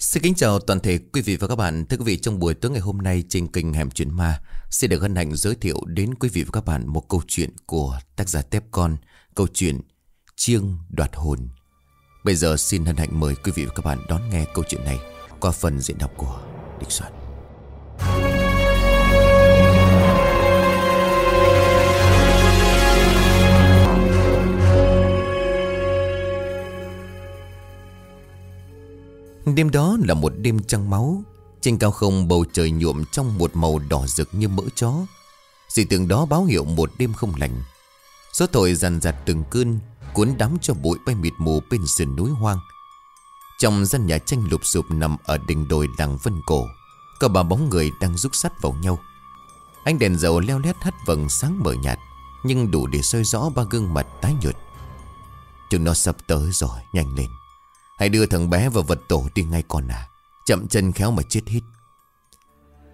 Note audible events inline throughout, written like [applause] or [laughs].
Xin kính chào toàn thể quý vị và các bạn. Thưa quý vị, trong buổi tối ngày hôm nay trên kênh Hẻm Chuyện Ma sẽ được hân hạnh giới thiệu đến quý vị và các bạn một câu chuyện của tác giả Tép Con, câu chuyện Chiêng Đoạt Hồn. Bây giờ xin hân hạnh mời quý vị và các bạn đón nghe câu chuyện này qua phần diễn đọc của Địch Soạn. Đêm đó là một đêm trăng máu. Trên cao không bầu trời nhuộm trong một màu đỏ rực như mỡ chó. Dị tượng đó báo hiệu một đêm không lành. Gió thổi dằn dặt từng cơn Cuốn đám cho bụi bay mịt mù bên sườn núi hoang. Trong gian nhà tranh lụp sụp nằm ở đỉnh đồi làng Vân Cổ Có ba bóng người đang rúc sắt vào nhau. Ánh đèn dầu leo lét hắt vầng sáng mờ nhạt Nhưng đủ để soi rõ ba gương mặt tái nhợt. Chúng nó sắp tới rồi, nhanh lên. Hãy đưa thằng bé vào vật tổ đi ngay con à. Chậm chân khéo mà chết hít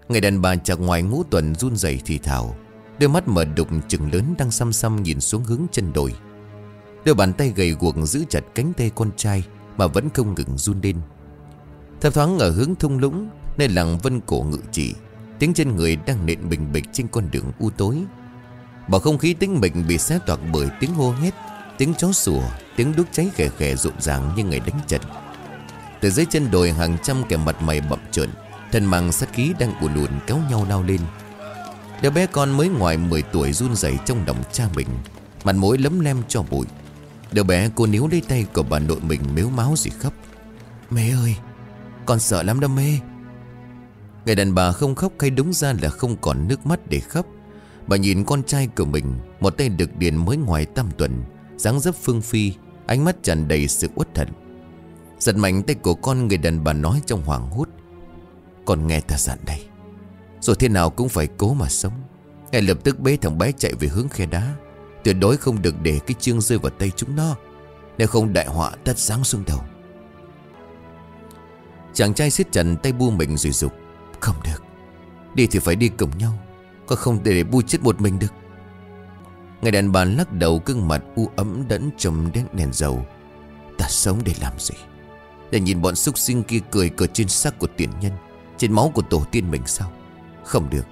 Người đàn bà chạc ngoài ngũ tuần run rẩy thì thào. Đôi mắt mở đục trừng lớn đang xăm xăm nhìn xuống hướng chân đồi. Đôi bàn tay gầy guộc giữ chặt cánh tay con trai Mà vẫn không ngừng run lên. Thập thoáng ở hướng thung lũng, Nơi làng vân cổ ngự trị, Tiếng chân người đang nện bình bịch trên con đường u tối. Bảo không khí tĩnh mịch bị xé toạc bởi tiếng hô hét Tiếng chó sủa, Tiếng đúc cháy khẻ khẻ rộn ràng như người đánh trận. Từ dưới chân đồi hàng trăm kẻ mặt mày bậm trợn Thân mang sát khí đang ùn ùn kéo nhau lao lên. Đứa bé con mới ngoài 10 tuổi run rẩy trong lòng cha mình, Mặt mũi lấm lem cho bụi. Đứa bé cô níu lấy tay của bà nội mình mếu máu gì khóc. Mẹ ơi, Con sợ lắm đó mê Người đàn bà không khóc hay đúng ra là không còn nước mắt để khóc. Bà nhìn con trai của mình, Một tay được điền mới ngoài tam tuần dáng dấp phương phi Ánh mắt tràn đầy sự uất hận. Giật mạnh tay của con người đàn bà nói trong hoảng hốt Con nghe ta dặn đây Rồi thế nào cũng phải cố mà sống. Ngay lập tức bế thằng bé chạy về hướng khe đá. Tuyệt đối không được để cái chương rơi vào tay chúng nó Nếu không đại họa tất sáng xuống đầu. Chàng trai siết chặt tay bu mình rồi dục Không được Đi thì phải đi cùng nhau Có không để, để bu chết một mình được. Người đàn bà lắc đầu gương mặt, u ấm đẫn trầm đen đèn dầu. Ta sống để làm gì? Để nhìn bọn súc sinh kia cười cờ trên xác của tiền nhân, Trên máu của tổ tiên mình sao? Không được.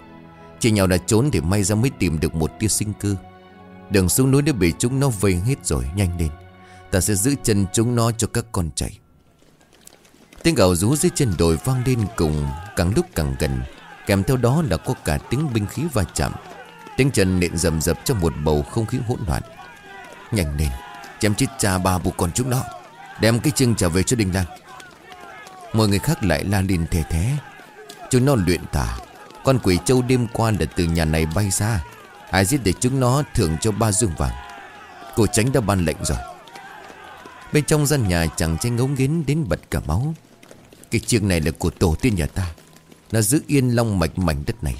Chỉ nhau đã trốn thì may ra mới tìm được một tia sinh cơ. Đường xuống núi đã bị chúng nó vây hết rồi, Nhanh lên. Ta sẽ giữ chân chúng nó cho các con chạy. Tiếng gào rú dưới chân đồi vang lên cùng, Càng lúc càng gần. Kèm theo đó là có cả tiếng binh khí va chạm. Tiếng chân nện rầm rập trong một bầu không khí hỗn loạn. Nhanh lên, Chém chết cha ba bố con chúng nó, Đem cái chân trở về cho Đình Lan. Mọi người khác lại la lên thề thế Chúng nó luyện tà, Con quỷ châu đêm qua là từ nhà này bay ra. Ai giết để chúng nó thưởng cho ba dương vàng. Cô tránh đã ban lệnh rồi. Bên trong gian nhà chẳng tranh ngấu nghiến đến bật cả máu. Cái chiếc này là của tổ tiên nhà ta. Nó giữ yên long mạch mảnh đất này.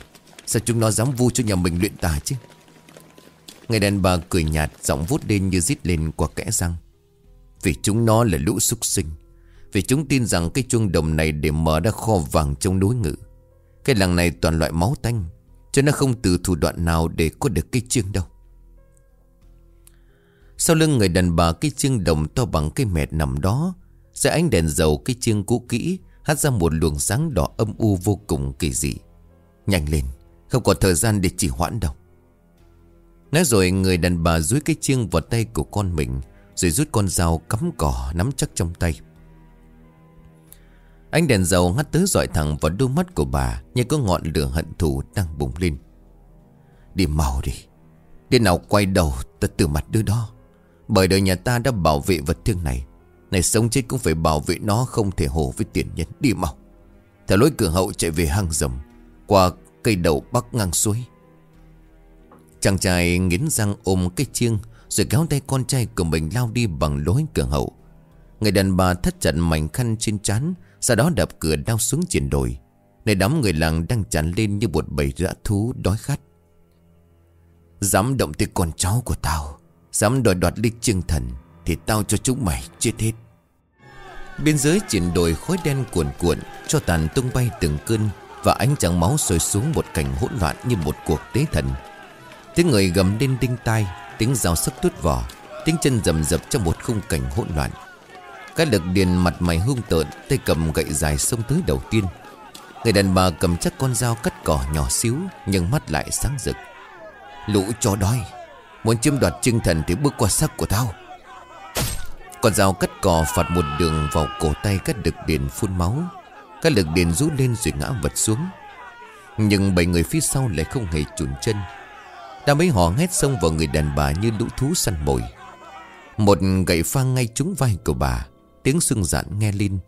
Sao chúng nó dám vu cho nhà mình luyện tà chứ? Người đàn bà cười nhạt, Giọng vút lên như rít lên qua kẽ răng. Vì chúng nó là lũ súc sinh. Vì chúng tin rằng cái chuông đồng này Để mở ra kho vàng trong núi ngự. Cái làng này toàn loại máu tanh, Cho nó không từ thủ đoạn nào Để có được cái chiêng đâu. Sau lưng người đàn bà, Cái chiêng đồng to bằng cái mẹt nằm đó Sẽ ánh đèn dầu cái chiêng cũ kỹ Hát ra một luồng sáng đỏ âm u vô cùng kỳ dị. Nhanh lên không còn thời gian để chỉ hoãn đâu. Nói rồi, người đàn bà dúi cái chiêng vào tay của con mình, Rồi rút con dao cắm cỏ nắm chắc trong tay. Ánh đèn dầu ngắt tới dọi thẳng vào đôi mắt của bà, Như có ngọn lửa hận thù đang bùng lên. Đi mau đi. Đi nào quay đầu, ta từ mặt đứa đó. Bởi đời nhà ta đã bảo vệ vật thương này. Này sống chết cũng phải bảo vệ nó, Không thể hồ với tiền nhân. Đi mau. Theo lối cửa hậu chạy về hang rầm. Qua cây đầu bắc ngang suối. Chàng trai nghiến răng ôm cái chiêng, Rồi kéo tay con trai của mình lao đi bằng lối cửa hậu. Người đàn bà thất trận mảnh khăn trên trán, Sau đó đập cửa đao xuống triển đồi. Nơi đám người làng đang tràn lên như một bầy rã thú đói khát. Dám động tới con cháu của tao, Dám đòi đoạt ly chương thần, Thì tao cho chúng mày chết hết. Bên dưới triển đồi khói đen cuồn cuộn, Cho tàn tung bay từng cơn và ánh trắng máu sôi xuống một cảnh hỗn loạn như một cuộc tế thần. Tiếng người gầm lên đinh tai, Tiếng dao sắc tuốt vỏ Tiếng chân rầm rập trong một khung cảnh hỗn loạn. Các lực điền mặt mày hung tợn, Tay cầm gậy dài xông tới đầu tiên. Người đàn bà cầm chắc con dao cắt cỏ nhỏ xíu, Nhưng mắt lại sáng rực. Lũ chó đói, Muốn chiếm đoạt trinh thần thì bước qua sắc của tao. Con dao cắt cỏ phạt một đường vào cổ tay các lực điền phun máu. Các lực điền rút lên rồi ngã vật xuống. Nhưng bảy người phía sau lại không hề chùn chân. Đám mấy họ hét xông vào người đàn bà như lũ thú săn mồi. Một gậy phang ngay trúng vai của bà, Tiếng sưng dạn nghe lên.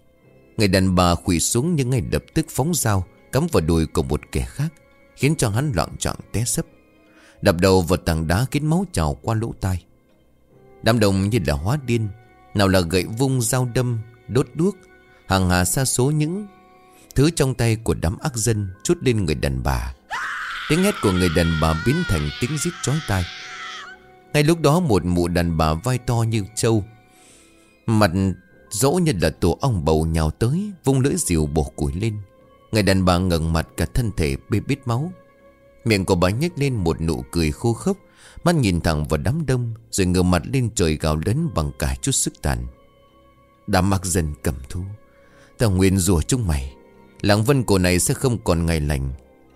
Người đàn bà khủy xuống nhưng ngay lập tức phóng dao, Cắm vào đùi của một kẻ khác, Khiến cho hắn loạn trọng té sấp Đập đầu vào tảng đá khiến máu trào qua lỗ tai. Đám đông như là hóa điên, Nào là gậy vung dao đâm, Đốt đuốc, Hàng hà xa số những Thứ trong tay của đám ác dân Chút lên người đàn bà. Tiếng hét của người đàn bà biến thành tiếng rít chói tai. Ngay lúc đó một mụ đàn bà vai to như trâu. Mặt Dỗ như là tổ ong bầu nhào tới, Vung lưỡi diều bổ củi lên. Người đàn bà ngẩng mặt cả thân thể bê bít máu. Miệng của bà nhếch lên một nụ cười khô khốc, Mắt nhìn thẳng vào đám đông, Rồi ngửa mặt lên trời gào lớn bằng cả chút sức tàn. Đám mặc dần cầm thú Tao nguyện rủa chúng mày. Làng vân cổ này sẽ không còn ngày lành.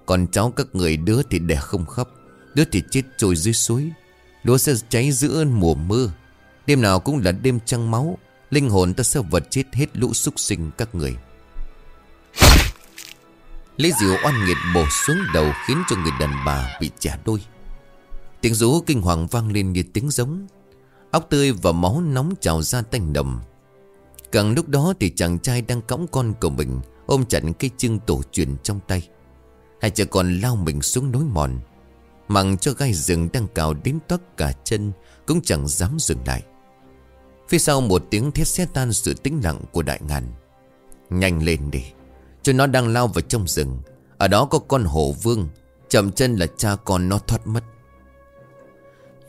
Còn cháu các người đứa thì đẻ không khóc, Đứa thì chết trôi dưới suối. Lúa sẽ cháy giữa mùa mưa. Đêm nào cũng là đêm trăng máu, Linh hồn ta sẽ vật chết hết lũ súc sinh các người. Lấy diệu oan nghiệt bổ xuống đầu Khiến cho người đàn bà bị trả đôi. Tiếng rú kinh hoàng vang lên như tiếng giống. Óc tươi và máu nóng trào ra tanh đầm. Càng lúc đó thì chàng trai đang cõng con của mình Ôm chặt cây chưng tổ truyền trong tay. Hai cha con lao mình xuống nối mòn Mặng cho gai rừng đang cào đến toát cả chân Cũng chẳng dám dừng lại. Phía sau một tiếng thét xe tan sự tĩnh lặng của đại ngàn. Nhanh lên đi Chúng nó đang lao vào trong rừng. Ở đó có con hổ vương, Chậm chân là cha con nó thoát mất.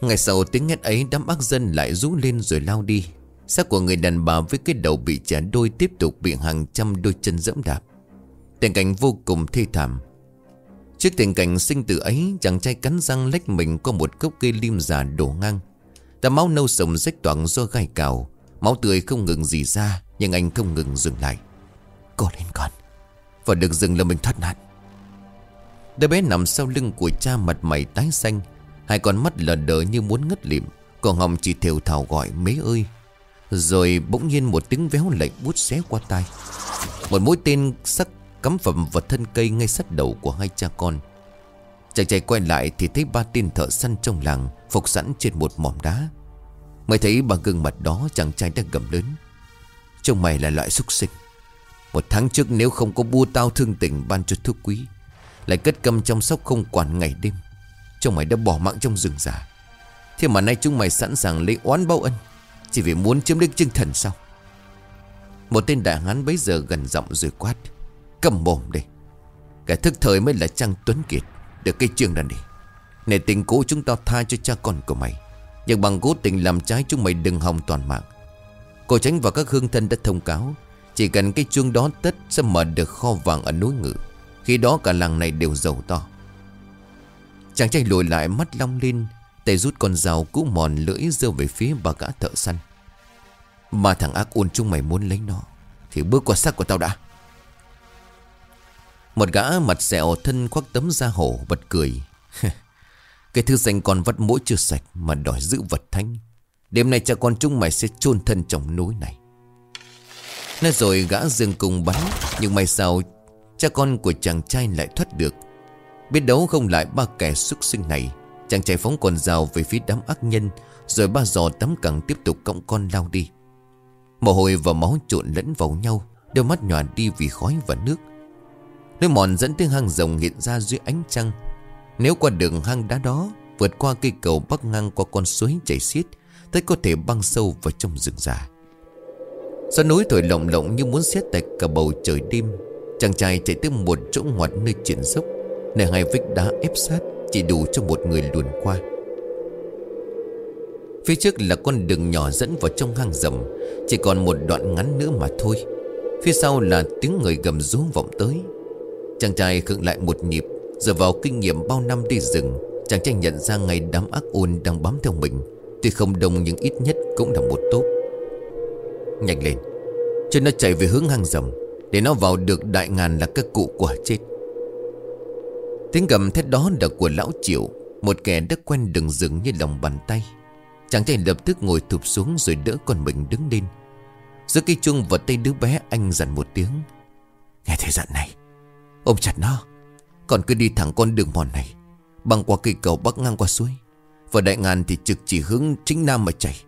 Ngày sau tiếng hét ấy đám ác dân lại rú lên rồi lao đi. Xác của người đàn bà với cái đầu bị chẻ đôi tiếp tục bị hàng trăm đôi chân dẫm đạp. Tình cảnh vô cùng thê thảm. Trước tình cảnh sinh tử ấy, Chàng trai cắn răng lách mình qua một gốc cây lim già đổ ngang. Tà máu nâu sồng rách toảng do gai cào. Máu tươi không ngừng gì ra, Nhưng anh không ngừng dừng lại. Cô lên con. Và được dừng là mình thoát nạn. Đứa bé nằm sau lưng của cha mặt mày tái xanh. Hai con mắt lờ đờ như muốn ngất lịm. Còn Hồng chỉ thều thào gọi, mế ơi. Rồi bỗng nhiên một tiếng véo lạnh bút xé qua tai. Một mũi tên sắc cắm phẩm vào thân cây ngay sát đầu của hai cha con. Chàng trai quay lại thì thấy ba tên thợ săn trong làng Phục sẵn trên một mỏm đá. Mới thấy bằng gương mặt đó chàng trai đã gầm lớn. Trông mày là loại xúc sinh. Một tháng trước nếu không có bua tao thương tình ban cho thuốc quý, Lại cất cầm chăm sóc không quản ngày đêm. Trông mày đã bỏ mạng trong rừng già. Thế mà nay chúng mày sẵn sàng lấy oán báo ân. Chỉ vì muốn chiếm đích chân thần sao? Một tên đại hán bấy giờ gần giọng rồi quát, Cầm mồm đi. Cái thức thời mới là Trang Tuấn Kiệt, Được cây trường ra đi. Nể tình cũ chúng ta tha cho cha con của mày, Nhưng bằng cố tình làm trái chúng mày đừng hòng toàn mạng. Cô tránh và các hương thân đã thông cáo, Chỉ cần cái chuông đó tất sẽ mở được kho vàng ở núi ngự. Khi đó cả làng này đều giàu to. Chàng trai lùi lại, mắt long lên Tay rút con dao cũ mòn lưỡi giơ về phía bà gã thợ săn. Mà thằng ác ôn chúng mày muốn lấy nó, Thì bước qua xác của tao đã. Một gã mặt sẹo thân khoác tấm da hổ bật cười. [laughs] Cái thứ danh con vắt mũi chưa sạch Mà đòi giữ vật thánh. Đêm nay cha con chúng mày sẽ chôn thân trong núi này. Nói rồi gã dương cùng bắn, Nhưng may sao Cha con của chàng trai lại thoát được. Biết đấu không lại ba kẻ xuất sinh này. Chàng trai phóng con rào về phía đám ác nhân, Rồi ba giò tắm cẳng tiếp tục cõng con lao đi. Mồ hôi và máu trộn lẫn vào nhau, Đôi mắt nhòa đi vì khói và nước. Nơi mòn dẫn tới hang rồng hiện ra dưới ánh trăng. Nếu qua đường hang đá đó, Vượt qua cây cầu bắc ngang qua con suối chảy xiết Tới có thể băng sâu vào trong rừng già. Gió núi thổi lộng lộng như muốn xét tạch cả bầu trời đêm, Chàng trai chạy tới một chỗ ngoặt nơi triển dốc, Nơi hai vách đá ép sát. Chỉ đủ cho một người luồn qua. Phía trước là con đường nhỏ dẫn vào trong hang rầm, Chỉ còn một đoạn ngắn nữa mà thôi. Phía sau là tiếng người gầm rú vọng tới. Chàng trai khựng lại một nhịp, Dựa vào kinh nghiệm bao năm đi rừng, Chàng trai nhận ra ngày đám ác ôn đang bám theo mình, Tuy không đông nhưng ít nhất cũng là một tốt Nhanh lên, Cho nó chạy về hướng hang rầm, Để nó vào được đại ngàn là các cụ quả chết. Tiếng gầm thét đó là của lão triệu, Một kẻ đã quen đường rừng như lòng bàn tay. Chàng trai lập tức ngồi thụp xuống Rồi đỡ con mình đứng lên. Giữa cây chuông vào tay đứa bé, Anh dặn một tiếng. Nghe thấy dặn này, Ôm chặt nó. Còn cứ đi thẳng con đường mòn này, Băng qua cây cầu bắc ngang qua suối. Và đại ngàn thì trực chỉ hướng chính nam mà chảy.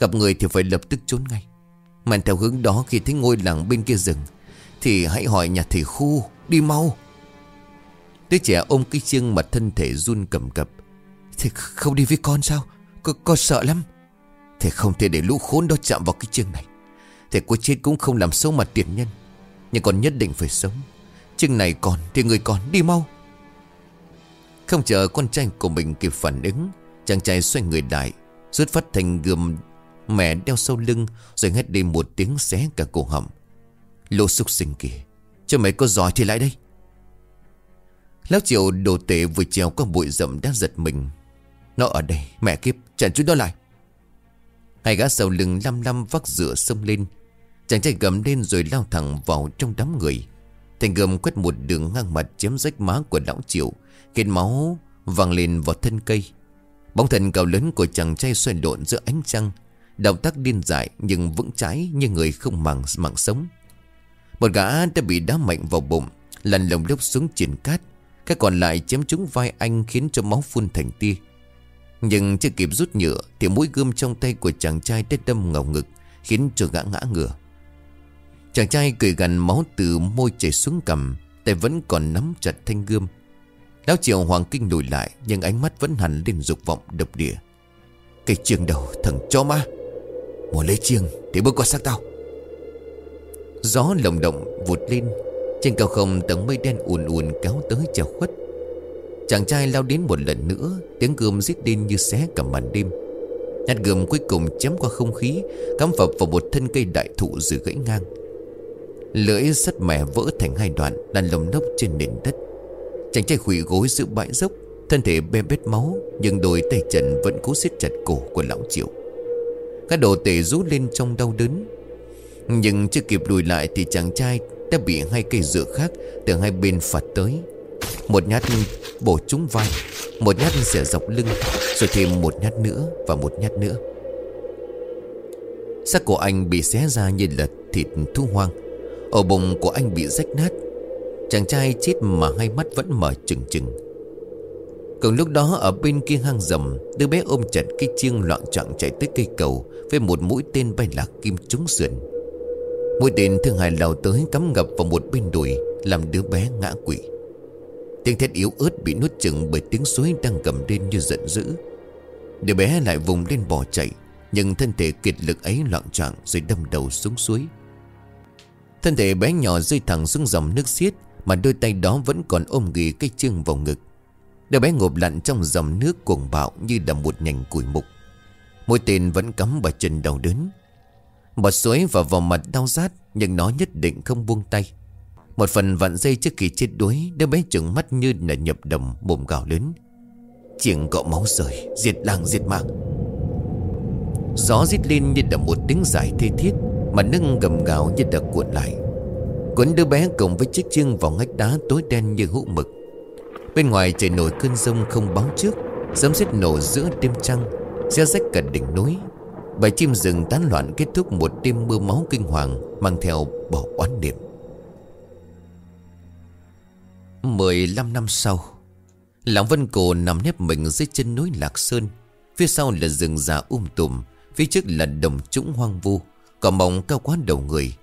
Gặp người thì phải lập tức trốn ngay. Mà theo hướng đó, khi thấy ngôi làng bên kia rừng, Thì hãy hỏi nhà thầy khu, Đi mau. Đứa trẻ ôm cái chiêng mà thân thể run cầm cập. Thì không đi với con sao? Con, con sợ lắm. Thì không thể để lũ khốn đó chạm vào cái chiêng này. Thì có chết cũng không làm xấu mặt tiền nhân. Nhưng con nhất định phải sống. Chiêng này còn thì người còn đi mau. Không chờ con trai của mình kịp phản ứng Chàng trai xoay người đại Rút phát thành gươm Mẹ đeo sau lưng Rồi hét đi một tiếng xé cả cổ họng. Lô xúc sinh kìa. Cho mày có giỏi thì lại đây. Lão triệu đồ tệ vừa trèo qua bụi rậm đã giật mình. Nó ở đây, mẹ kiếp, chặn chúng nó lại. Hai gã sau lưng lăm lăm vác rửa sông lên. Chàng trai gầm lên rồi lao thẳng vào trong đám người. Thành gầm quét một đường ngang mặt chém rách má của lão triệu Khiến máu vàng lên vào thân cây. Bóng thần cao lớn của chàng trai xoay lộn giữa ánh trăng. Động tác điên dại nhưng vững chãi như người không màng, mạng sống. Một gã đã bị đá mạnh vào bụng, Lăn lồng lốc xuống triển cát cái còn lại chém trúng vai anh khiến cho máu phun thành tia. Nhưng chưa kịp rút nhựa Thì mũi gươm trong tay của chàng trai đã đâm ngầu ngực, Khiến cho gã ngã ngửa. Chàng trai cười gần máu từ môi chảy xuống cầm Tay vẫn còn nắm chặt thanh gươm. Lão triệu hoàng kinh lùi lại, Nhưng ánh mắt vẫn hẳn lên dục vọng độc địa. Cái trường đầu thằng cho ma, Mùa lấy chiêng thì bước qua xác tao. Gió lồng động vụt lên trên cao không tầng mây đen ùn ùn kéo tới chào khuất. Chàng trai lao đến một lần nữa, Tiếng gươm rít lên như xé cả màn đêm. Nhát gươm cuối cùng chém qua không khí, Cắm phập vào một thân cây đại thụ rồi gãy ngang. Lưỡi sắt mẻ vỡ thành hai đoạn, Đàn lồng nốc trên nền đất. Chàng trai khủy gối giữa bãi dốc, Thân thể bê bết máu, Nhưng đôi tay trần vẫn cố siết chặt cổ của lão triệu. Các đồ tể rút lên trong đau đớn. Nhưng chưa kịp lùi lại Thì chàng trai đã bị hai cây dựa khác Từ hai bên phạt tới. Một nhát bổ trúng vai, Một nhát xẻ dọc lưng, Rồi thêm một nhát nữa và một nhát nữa. Xác của anh bị xé ra như là thịt thu hoang. Ở bụng của anh bị rách nát. Chàng trai chết mà hai mắt vẫn mở trừng trừng. Cùng lúc đó, ở bên kia hang rầm, Đứa bé ôm chặt cây chiêng loạn trọng chạy tới cây cầu Với một mũi tên bay lạc kim trúng sườn. Mũi tên thương hại lao tới cắm ngập vào một bên đùi, Làm đứa bé ngã quỵ. Tiếng thét yếu ớt bị nuốt chừng bởi tiếng suối đang cầm lên như giận dữ. Đứa bé lại vùng lên bỏ chạy, Nhưng thân thể kiệt lực ấy loạn trọng rồi đâm đầu xuống suối. Thân thể bé nhỏ rơi thẳng xuống dòng nước xiết, Mà đôi tay đó vẫn còn ôm ghì cái chương vào ngực. Đứa bé ngộp lặn trong dòng nước cuồng bạo như là một nhành củi mục. Môi tên vẫn cắm vào chân đau đớn. Bọt suối và vào mặt đau rát, Nhưng nó nhất định không buông tay. Một phần vặn dây trước khi chết đuối, Đứa bé trừng mắt như là nhập đồng Bồm gào lớn. Chiếng cọ máu rời, Diệt làng, diệt mạng. Gió rít lên như là một tiếng giải thê thiết, Mà nâng gầm gào như là cuộn lại. Cuốn đứa bé cùng với chiếc chiêng vào ngách đá tối đen như hũ mực. Bên ngoài trời nổi cơn rông không báo trước, Sấm sét nổ giữa đêm trăng xe rách cả đỉnh núi Bầy chim rừng tán loạn kết thúc một đêm mưa máu kinh hoàng Mang theo bỏ oán niệm. 15 năm sau Lão Vân Cổ nằm nếp mình dưới chân núi Lạc Sơn. Phía sau là rừng già um tùm, Phía trước là đồng trũng hoang vu Cỏ mỏng cao quá đầu người.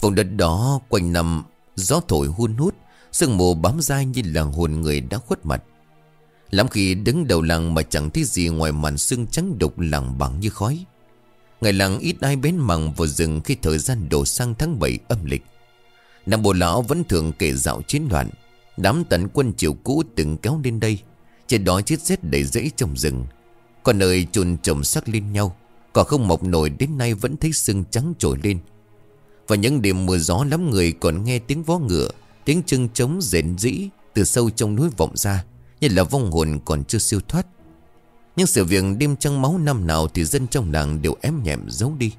Vùng đất đó quanh năm, Gió thổi hun hút, Sương mù bám dai như là hồn người đã khuất mặt. Lắm khi đứng đầu làng mà chẳng thấy gì ngoài màn sương trắng đục làng bằng như khói. Ngày làng ít ai bén mằng vào rừng khi thời gian đổ sang tháng 7 âm lịch. Nam bộ lão vẫn thường kể dạo chiến loạn, Đám tấn quân triều cũ từng kéo lên đây Trên đó chết rét đầy rẫy trong rừng. Còn nơi trùn trồng sắc lên nhau Còn không mọc nổi đến nay vẫn thấy sương trắng trồi lên. Và những đêm mưa gió lắm người còn nghe tiếng vó ngựa Tiếng chân trống rền rĩ Từ sâu trong núi vọng ra Như là vong hồn còn chưa siêu thoát. Nhưng sự việc đêm trăng máu năm nào Thì dân trong làng đều ém nhẹm giấu đi.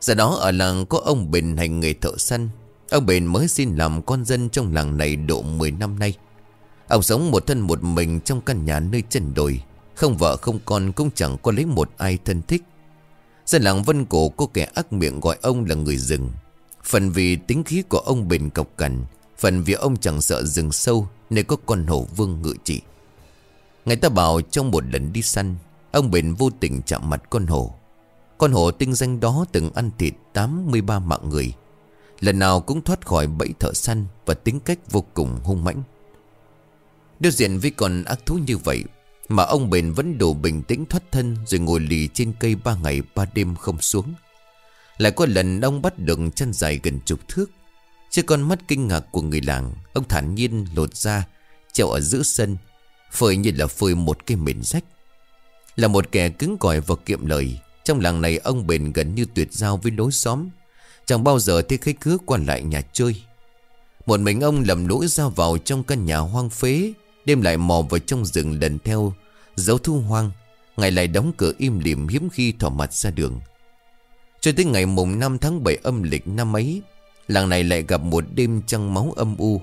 Giờ đó ở làng có ông Bền hành nghề thợ săn. Ông Bền mới xin làm con dân trong làng này độ 10 năm nay. Ông sống một thân một mình trong căn nhà nơi chân đồi. Không vợ không con cũng chẳng có lấy một ai thân thích. Dân làng Vân Cổ có kẻ ác miệng gọi ông là người rừng. Phần vì tính khí của ông bền cọc cằn, Phần vì ông chẳng sợ rừng sâu Nên có con hổ vương ngự trị. Người ta bảo trong một lần đi săn, Ông bền vô tình chạm mặt con hổ. Con hổ tinh danh đó từng ăn thịt 83 mạng người. Lần nào cũng thoát khỏi bẫy thợ săn Và tính cách vô cùng hung mãnh. Đối diện với con ác thú như vậy, Mà ông bền vẫn đủ bình tĩnh thoát thân Rồi ngồi lì trên cây ba ngày ba đêm không xuống. Lại có lần ông bắt được chân dài gần chục thước. Trước con mắt kinh ngạc của người làng, Ông thản nhiên lột ra Treo ở giữa sân Phơi như là phơi một cái mền rách. Là một kẻ cứng cỏi và kiệm lời. Trong làng này, ông bền gần như tuyệt giao với lối xóm. Chẳng bao giờ thấy khách khứa qua lại nhà chơi. Một mình ông lầm lũi ra vào trong căn nhà hoang phế Đêm lại mò vào trong rừng lần theo Dấu thu hoang, Ngày lại đóng cửa im lìm hiếm khi thỏ mặt ra đường. Cho tới ngày mùng 5 tháng 7 âm lịch năm ấy, Làng này lại gặp một đêm trăng máu âm u.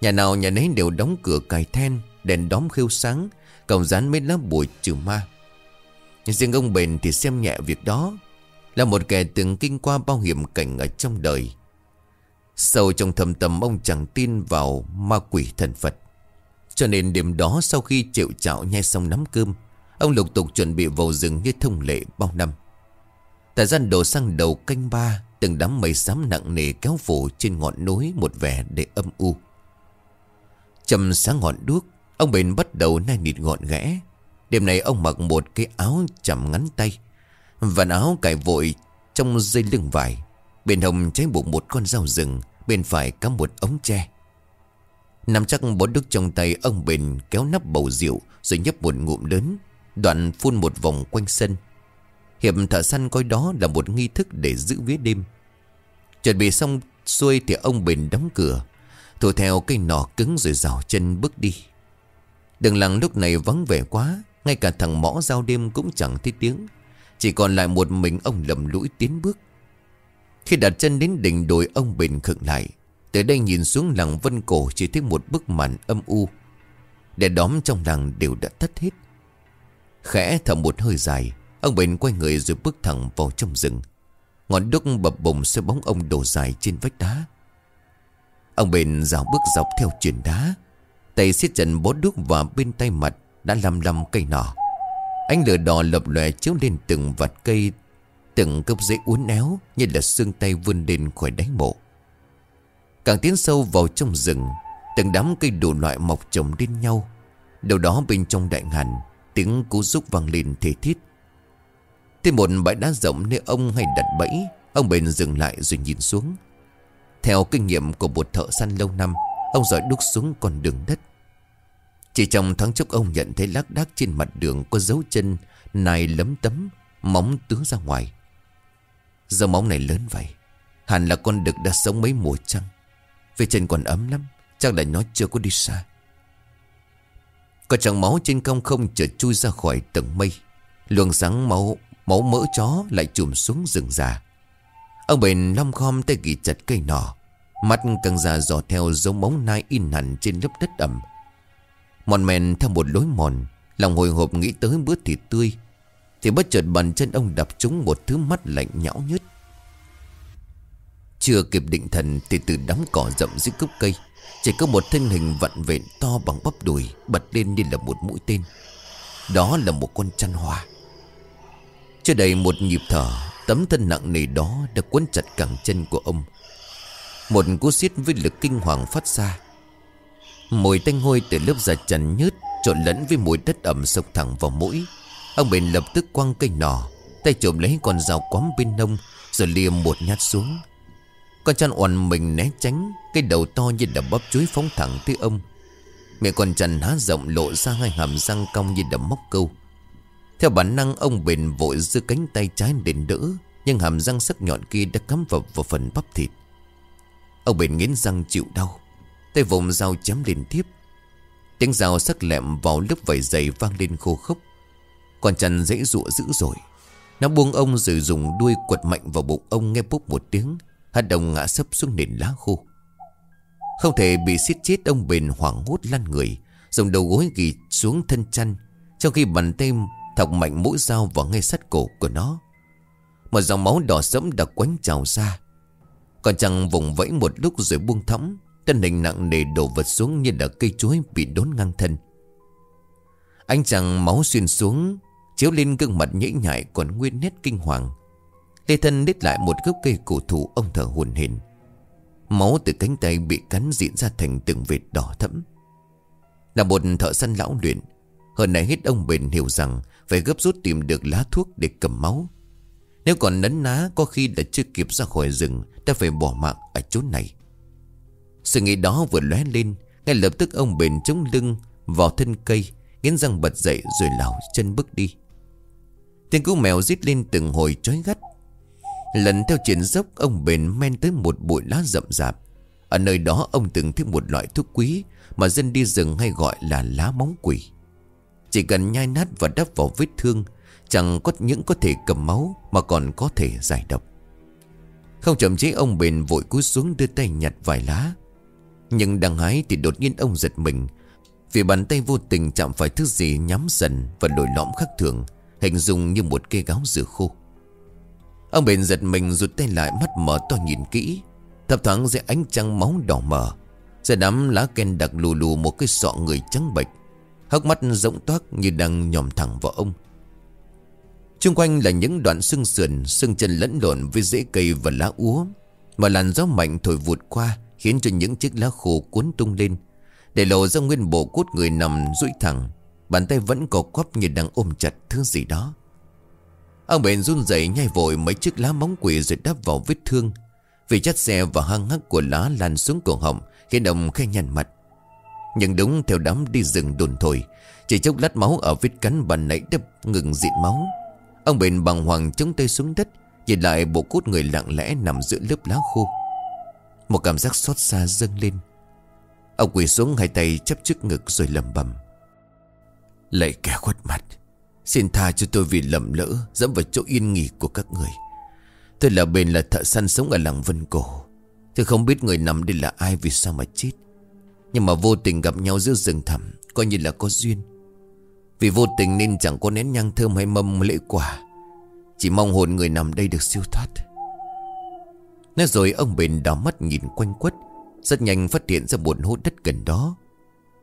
Nhà nào nhà nấy đều đóng cửa cài then Đèn đóm khêu sáng Cổng dán mấy lá bùi trừ ma. Riêng ông bền thì xem nhẹ việc đó, Là một kẻ từng kinh qua bao hiểm cảnh ở trong đời. Sâu trong thầm tâm, ông chẳng tin vào ma quỷ thần Phật. Cho nên đêm đó sau khi chịu chạo nhai xong nắm cơm, Ông lục tục chuẩn bị vào rừng như thông lệ bao năm. Thời gian đổ sang đầu canh ba, Từng đám mây xám nặng nề kéo phủ trên ngọn núi một vẻ để âm u. Chầm sáng ngọn đuốc Ông bền bắt đầu nai nịt gọn ghẽ Đêm này ông mặc một cái áo chầm ngắn tay, Vạt áo cài vội trong dây lưng vải. Bên hông trái buộc một con dao rừng, Bên phải cắm một ống tre. Nằm chắc bó đúc trong tay, ông bền kéo nắp bầu rượu Rồi nhấp một ngụm lớn, Đoạn phun một vòng quanh sân. Hiệp thợ săn coi đó là một nghi thức để giữ vía đêm. Chuẩn bị xong xuôi thì ông bền đóng cửa Thủ theo cây nỏ cứng rồi rào chân bước đi. Đường làng lúc này vắng vẻ quá, Ngay cả thằng mõ giao đêm cũng chẳng thấy tiếng. Chỉ còn lại một mình ông lầm lũi tiến bước. Khi đặt chân đến đỉnh đồi, ông bền khựng lại. Từ đây nhìn xuống làng vân cổ, Chỉ thấy một bức màn âm u. Để đóm trong làng đều đã tắt hết. Khẽ thở một hơi dài, Ông bền quay người rồi bước thẳng vào trong rừng. Ngọn đúc bập bùng xoay bóng ông đổ dài trên vách đá. Ông bền rào bước dọc theo chuyển đá. Tay siết chặt bó đúc và bên tay mặt Đã lăm lăm cây nỏ. Ánh lửa đỏ lập lòe chiếu lên từng vạt cây, Từng gốc rễ uốn éo Như là xương tay vươn lên khỏi đáy mộ. Càng tiến sâu vào trong rừng, Từng đám cây đủ loại mọc chồng lên nhau. Đầu đó bên trong đại ngàn, Tiếng cú rúc vang lên thể thiết. Thêm một bãi đá rộng nơi ông hay đặt bẫy, Ông bền dừng lại rồi nhìn xuống. Theo kinh nghiệm của một thợ săn lâu năm Ông giỏi đúc xuống con đường đất. Chỉ trong thoáng chốc ông nhận thấy lác đác trên mặt đường Có dấu chân nài lấm tấm, Móng tướng ra ngoài. Dấu móng này lớn vậy, Hẳn là con đực đã sống mấy mùa trăng. Về chân còn ấm lắm, Chắc là nó chưa có đi xa. Có chẳng máu trên cong không chợt chui ra khỏi tầng mây. Luồng sáng máu Máu mỡ chó lại chùm xuống rừng già. Ông bền long khom tay ghi chặt cây nỏ. Mắt càng già dò theo dấu móng nai in hẳn trên lớp đất ẩm. Mòn men theo một lối mòn, Lòng hồi hộp nghĩ tới bữa thịt tươi, Thì bất chợt bàn chân ông đập trúng một thứ mắt lạnh nhão nhất Chưa kịp định thần Thì từ đám cỏ rậm dưới gốc cây, Chỉ có một thân hình vặn vẹn to bằng bắp đùi Bật lên như là một mũi tên. Đó là một con chăn hoa. Chưa đầy một nhịp thở, Tấm thân nặng nề đó đã quấn chặt cẳng chân của ông một cú xiết với lực kinh hoàng phát ra. Mùi tanh hôi từ lớp da trần nhớt Trộn lẫn với mùi đất ẩm sộc thẳng vào mũi. Ông bền lập tức quăng cây nỏ Tay trộm lấy con dao quắm bên nông Rồi liềm một nhát xuống. Con chăn oằn mình né tránh Cái đầu to như đập bắp chuối phóng thẳng tới ông. Mẹ con chăn há rộng lộ ra hai hàm răng cong như đầm móc câu. Theo bản năng ông bền vội giơ cánh tay trái đến đỡ Nhưng hàm răng sắc nhọn kia đã cắm vào, vào phần bắp thịt. Ông bền nghiến răng chịu đau. Tay vùng dao chém lên tiếp. Tiếng dao sắc lẹm vào lớp vảy dày vang lên khô khốc. Con chăn dễ dụa dữ rồi Nó buông ông rồi dùng đuôi quật mạnh vào bụng ông nghe bốc một tiếng. Hát đồng ngã sấp xuống nền lá khô. Không thể bị xiết chết, ông bền hoảng hốt lăn người, Dùng đầu gối ghi xuống thân chăn, Trong khi bàn tay thọc mạnh mũi dao vào ngay sát cổ của nó. Một dòng máu đỏ sẫm đã quánh trào ra. Còn chàng vùng vẫy một lúc rồi buông thõng, Thân hình nặng nề đổ vật xuống như là cây chuối bị đốn ngang thân. Anh chàng máu xuyên xuống, Chiếu lên gương mặt nhễ nhại còn nguyên nét kinh hoàng. Lê thân đít lại một gốc cây cổ thụ ông thở hồn hển Máu từ cánh tay bị cắn diễn ra thành từng vệt đỏ thẫm. Là một thợ săn lão luyện, Hơn này hết ông bền hiểu rằng Phải gấp rút tìm được lá thuốc để cầm máu. Nếu còn nấn ná, Có khi đã chưa kịp ra khỏi rừng Đã phải bỏ mạng ở chỗ này. Sự nghĩ đó vừa lóe lên, Ngay lập tức ông bền chống lưng, Vào thân cây, Nghiến răng bật dậy rồi lảo chân bước đi. Tiếng cú mèo rít lên từng hồi chói gắt. Lần theo triển dốc, Ông bền men tới một bụi lá rậm rạp. Ở nơi đó, ông từng thấy một loại thuốc quý Mà dân đi rừng hay gọi là lá móng quỷ. Chỉ cần nhai nát và đắp vào vết thương Chẳng có những có thể cầm máu Mà còn có thể giải độc. Không chậm chế ông bền vội cúi xuống đưa tay nhặt vài lá. Nhưng đang hái thì đột nhiên ông giật mình. Vì bàn tay vô tình chạm phải thứ gì nhắm dần Và đổi lõm khác thường, Hình dung như một cây gáo rửa khô. Ông bền giật mình rụt tay lại mắt mở to nhìn kỹ. Thập thoáng dưới ánh trăng máu đỏ mờ Giờ đám lá ken đặc lù lù một cái sọ người trắng bệch. Hốc mắt rỗng toác như đang nhòm thẳng vào ông. Trung quanh là những đoạn xương sườn Xương chân lẫn lộn với rễ cây và lá úa. Mà làn gió mạnh thổi vụt qua, Khiến cho những chiếc lá khô cuốn tung lên. Để lộ ra nguyên bộ cốt người nằm duỗi thẳng, Bàn tay vẫn có quắp như đang ôm chặt thứ gì đó. Ông bền run rẩy nhai vội mấy chiếc lá móng quỷ rồi đắp vào vết thương. Vì chất xe và hăng hắc của lá lan xuống cổ họng, Khiến ông khai nhăn mặt. Nhưng đúng theo đám đi rừng đồn thổi, Chỉ chốc lát máu ở vết cắn bàn nãy đập ngừng dịn máu. Ông bền bằng hoàng chống tay xuống đất, Nhìn lại bộ cốt người lặng lẽ nằm giữa lớp lá khô. Một cảm giác xót xa dâng lên. Ông quỳ xuống hai tay chấp trước ngực rồi lầm bầm Lạy kẻ khuất mặt, Xin tha cho tôi vì lầm lỡ Dẫm vào chỗ yên nghỉ của các người. Tôi là bền là thợ săn sống ở làng Vân Cổ. Tôi không biết người nằm đây là ai Vì sao mà chết. Nhưng mà vô tình gặp nhau giữa rừng thẳm, Coi như là có duyên. Vì vô tình nên chẳng có nén nhang thơm hay mâm lễ quả. Chỉ mong hồn người nằm đây được siêu thoát. Nói rồi ông bền đỏ mắt nhìn quanh quất, Rất nhanh phát hiện ra một hố đất gần đó.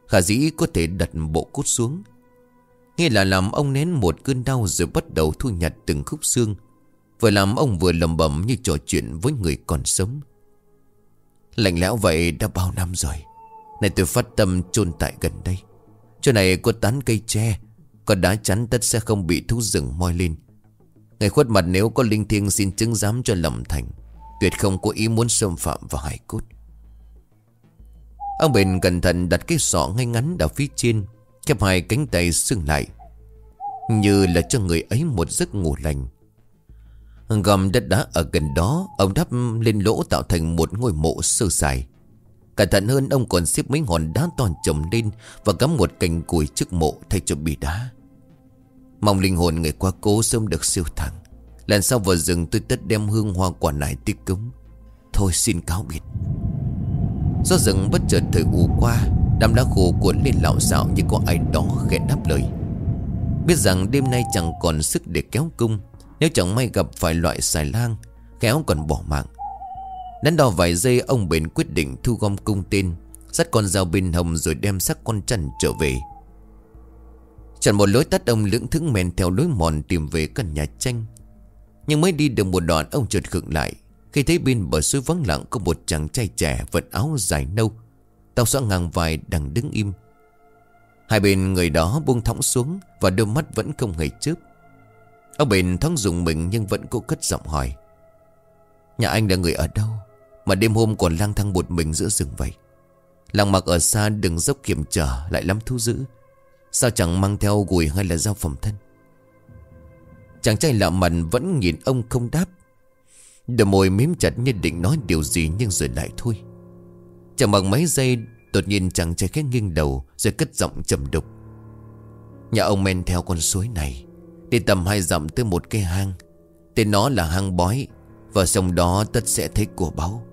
Khả dĩ có thể đặt bộ cốt xuống. Nghe là làm ông nén một cơn đau rồi bắt đầu thu nhặt từng khúc xương, Vừa làm ông vừa lầm bẩm như trò chuyện với người còn sống. Lạnh lẽo vậy đã bao năm rồi Này tôi phát tâm chôn tại gần đây. Chỗ này có tán cây tre có đá chắn tất sẽ không bị thú rừng moi lên. Ngày khuất mặt nếu có linh thiêng xin chứng giám cho lầm thành, Tuyệt không có ý muốn xâm phạm vào hải cốt. Ông bền cẩn thận đặt cái sọ ngay ngắn ở phía trên, Khép hai cánh tay sưng lại, Như là cho người ấy một giấc ngủ lành. Gầm đất đá ở gần đó, Ông đắp lên lỗ tạo thành một ngôi mộ sơ sài. Cẩn thận hơn, ông còn xếp mấy hòn đá toàn chồng lên Và cắm một cành củi trước mộ thay cho bì đá. Mong linh hồn người qua cố sớm được siêu thẳng. Lần sau vào rừng tôi tất đem hương hoa quả nải tích cúng. Thôi xin cáo biệt. Do rừng bất chợt thời ù qua, Đám đá khô cuộn lên lạo xạo như có ai đó khẽ đáp lời. Biết rằng đêm nay chẳng còn sức để kéo cung, Nếu chẳng may gặp phải loại xài lang Khéo còn bỏ mạng. Đến đo vài giây, ông bền quyết định thu gom cung tên, Dắt con dao bên hồng rồi đem xác con chăn trở về. Chọn một lối tắt ông lưỡng thững men theo lối mòn tìm về căn nhà tranh. Nhưng mới đi được một đoạn, ông chợt khựng lại. Khi thấy bên bờ suối vắng lặng, có một chàng trai trẻ vật áo dài nâu Tao xóa ngang vai đang đứng im. Hai bên người đó buông thõng xuống Và đôi mắt vẫn không hề chớp. Ông bền thoáng dùng mình nhưng vẫn cố cất giọng hỏi, Nhà anh là người ở đâu Mà đêm hôm còn lang thang một mình giữa rừng vậy? Làng mặc ở xa đừng dốc kiểm trở Lại lắm thu giữ Sao chẳng mang theo gùi hay là dao phẩm thân? Chàng trai lạ mặt vẫn nhìn ông không đáp. Đôi môi mím chặt như định nói điều gì Nhưng rồi lại thôi. Chẳng bằng mấy giây Đột nhiên chàng trai khẽ nghiêng đầu Rồi cất giọng trầm đục. Nhà ông men theo con suối này, Đi tầm hai dặm tới một cái hang. Tên nó là hang bói, Và sông đó tất sẽ thấy của báu.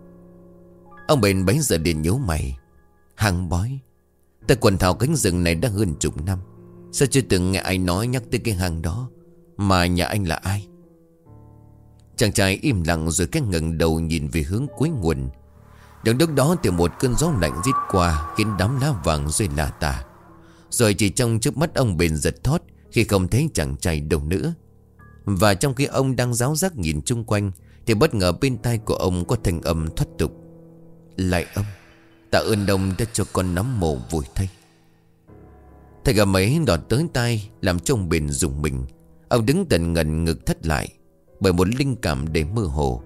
Ông bền bấy giờ điện nhớ mày. Hang bói? Tại quần thảo cánh rừng này đã hơn chục năm. Sao chưa từng nghe ai nói nhắc tới cái hang đó? Mà nhà anh là ai? Chàng trai im lặng rồi cách ngẩng đầu nhìn về hướng cuối nguồn. Đằng lúc đó thì một cơn gió lạnh rít qua Khiến đám lá vàng rơi lả tả. Rồi chỉ trong trước mắt ông bền giật thót Khi không thấy chàng trai đâu nữa. Và trong khi ông đang giáo giác nhìn chung quanh, Thì bất ngờ bên tai của ông có thanh âm thoát tục. Lại ông. Tạ ơn đông đã cho con nắm mồ vui thay. Thầy gà mấy đọt tới tay, Làm trông bền dùng mình. Ông đứng tận ngần ngực thất lại, Bởi một linh cảm đầy mơ hồ.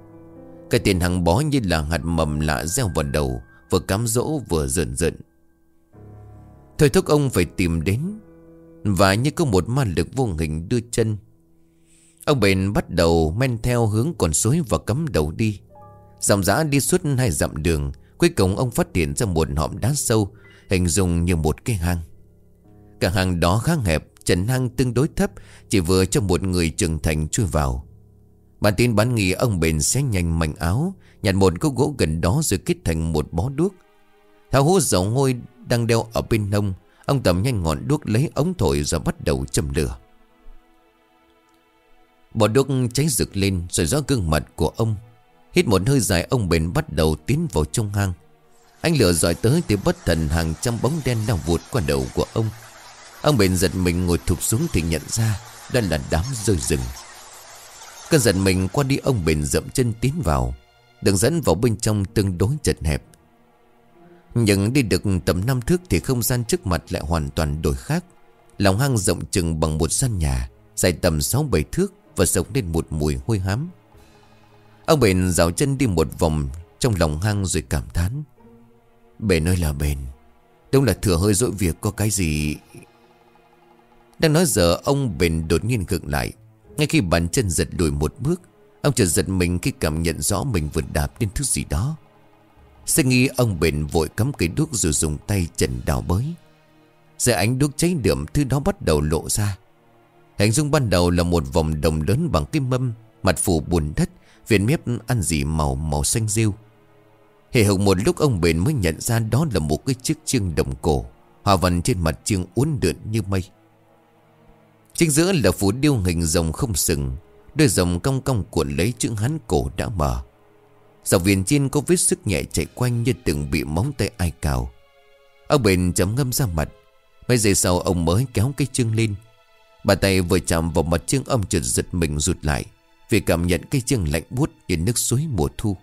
Cái tiền hàng bó như là hạt mầm lạ gieo vào đầu, Vừa cám dỗ vừa giận giận. Thời thúc ông phải tìm đến, Và như có một ma lực vô hình đưa chân. Ông bền bắt đầu men theo hướng con suối và cắm đầu đi. Dòng dã đi suốt hai dặm đường Cuối cùng ông phát hiện ra một hõm đá sâu, Hình dung như một cái hang. Cả hang đó khá hẹp, Trần hang tương đối thấp, Chỉ vừa cho một người trưởng thành chui vào. Bản tin bán nghỉ ông bền xé nhanh mảnh áo, Nhặt một cốc gỗ gần đó rồi kết thành một bó đuốc. Thao hút dầu hôi đang đeo ở bên nông Ông tầm nhanh ngọn đuốc lấy ống thổi rồi bắt đầu châm lửa. Bó đuốc cháy rực lên rồi rõ gương mặt của ông. Hít một hơi dài, ông bền bắt đầu tiến vào trong hang. Anh lửa dọi tới thì bất thần hàng trăm bóng đen đang vụt qua đầu của ông. Ông bền giật mình ngồi thụp xuống thì nhận ra Đó là đám rơi rừng. Cơn giật mình qua đi, ông bền dậm chân tiến vào Đường dẫn vào bên trong tương đối chật hẹp. Nhưng đi được tầm năm thước thì không gian trước mặt lại hoàn toàn đổi khác. Lòng hang rộng chừng bằng một gian nhà, Dài tầm 6-7 thước Và sống lên một mùi hôi hám. Ông bền dạo chân đi một vòng, Trong lòng hang rồi cảm thán. Bền ơi là bền, Đúng là thừa hơi dỗi việc có cái gì. Đang nói giờ, ông bền đột nhiên gượng lại. Ngay khi bàn chân giật lùi một bước, Ông chợt giật mình khi cảm nhận rõ mình vừa đạp lên thứ gì đó. Sẽ nghĩ ông bền vội cắm cây đuốc rồi dùng tay trần đào bới. Giờ ánh đuốc cháy đượm, thứ đó bắt đầu lộ ra. Hình dung ban đầu là một vòng đồng lớn bằng kim mâm, Mặt phủ bùn đất Viên mép ăn gì màu màu xanh rêu. Hệ hồng một lúc ông bền mới nhận ra đó là một cái chiếc chiêng đồng cổ, Hòa văn trên mặt chiêng uốn lượn như mây. Chính giữa là phú điêu hình rồng không sừng, Đôi rồng cong cong cuộn lấy chữ hán cổ đã mở. Dọc viền trên có vết sức nhẹ chạy quanh như từng bị móng tay ai cào. Ông bền chấm ngâm ra mặt, Mấy giây sau ông mới kéo cái chương lên. Bà tay vừa chạm vào mặt chương ông chợt giật mình rụt lại. Vì cảm nhận cái chương lạnh buốt như nước suối mùa thu.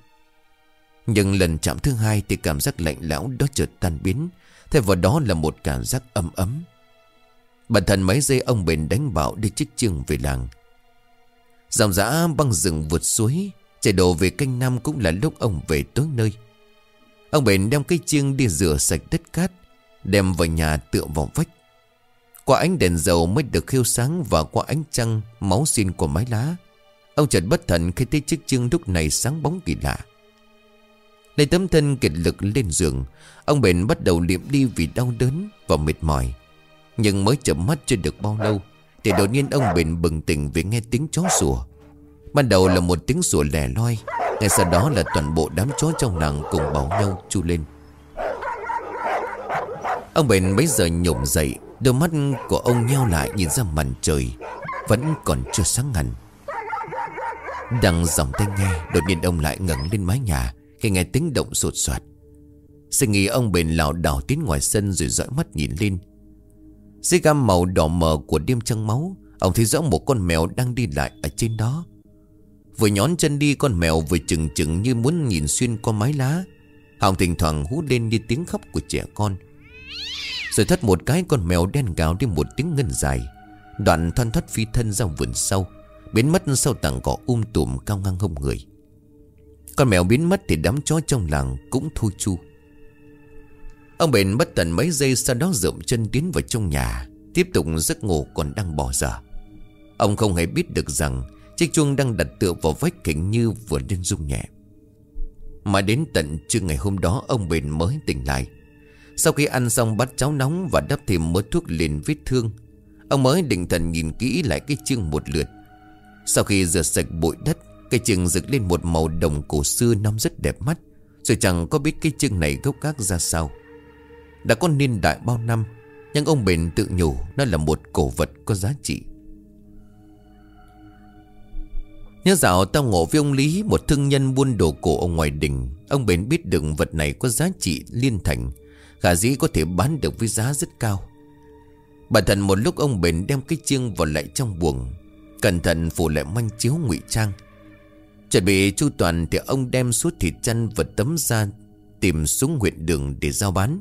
Nhưng lần chạm thứ hai thì cảm giác lạnh lão đó chợt tan biến, Thay vào đó là một cảm giác ấm ấm. Bản thân mấy giây ông bền đánh bạo đi trích chương về làng. Dòng dã băng rừng vượt suối, Chạy đồ về canh năm cũng là lúc ông về tối nơi. Ông bền đem cây chiêng đi rửa sạch đất cát, Đem vào nhà tựa vào vách. Qua ánh đèn dầu mới được khiêu sáng Và qua ánh trăng máu xin của mái lá Ông chợt bất thần khi thấy chiếc chương lúc này sáng bóng kỳ lạ. Lấy tấm thân kiệt lực lên giường, Ông bền bắt đầu liệm đi vì đau đớn và mệt mỏi. Nhưng mới chậm mắt chưa được bao lâu, Thì đột nhiên ông bền bừng tỉnh vì nghe tiếng chó sủa. Ban đầu là một tiếng sủa lẻ loi, Ngay sau đó là toàn bộ đám chó trong làng cùng bảo nhau chu lên. Ông bền mấy giờ nhổm dậy, Đôi mắt của ông nheo lại nhìn ra màn trời, Vẫn còn chưa sáng hẳn đang dòng tay nghe, Đột nhiên ông lại ngẩng lên mái nhà, Khi nghe tiếng động sột soạt. Suy nghĩ, ông bền lảo đảo tiến ngoài sân Rồi dõi mắt nhìn lên. Dưới gam màu đỏ mờ của đêm trăng máu, Ông thấy rõ một con mèo đang đi lại ở trên đó. Vừa nhón chân đi, con mèo vừa chừng chừng như muốn nhìn xuyên qua mái lá. Hồng thỉnh thoảng hú lên như tiếng khóc của trẻ con. Rồi thất một cái, con mèo đen gào đi một tiếng ngân dài. Đoạn thoăn thoát phi thân ra vườn sau. Biến mất sau tảng cỏ um tùm cao ngang hông người. Con mèo biến mất thì đám chó trong làng cũng thôi chu. Ông bền bất tận mấy giây sau đó rộng chân tiến vào trong nhà, Tiếp tục giấc ngủ còn đang bỏ dở. Ông không hề biết được rằng Chiếc chuông đang đặt tựa vào vách kính như vừa lên rung nhẹ. Mà đến tận trưa ngày hôm đó, ông bền mới tỉnh lại. Sau khi ăn xong bắt cháo nóng và đắp thêm mớ thuốc liền vết thương, Ông mới định thần nhìn kỹ lại cái chương một lượt. Sau khi rửa sạch bụi đất, Cây chừng rực lên một màu đồng cổ xưa năm rất đẹp mắt. Rồi chẳng có biết cây chừng này gốc gác ra sao. Đã có niên đại bao năm, Nhưng ông bền tự nhủ Nó là một cổ vật có giá trị. Nhớ dạo tao ngộ với ông Lý, Một thương nhân buôn đồ cổ ở ngoài đình Ông bền biết được vật này có giá trị liên thành. Khả dĩ có thể bán được với giá rất cao. Bản thân một lúc ông bền đem cái chiêng vào lại trong buồng. Cẩn thận phủ lại manh chiếu ngụy trang. Chuẩn bị chu toàn thì ông đem suốt thịt chăn vật tấm ra Tìm xuống huyện đường để giao bán.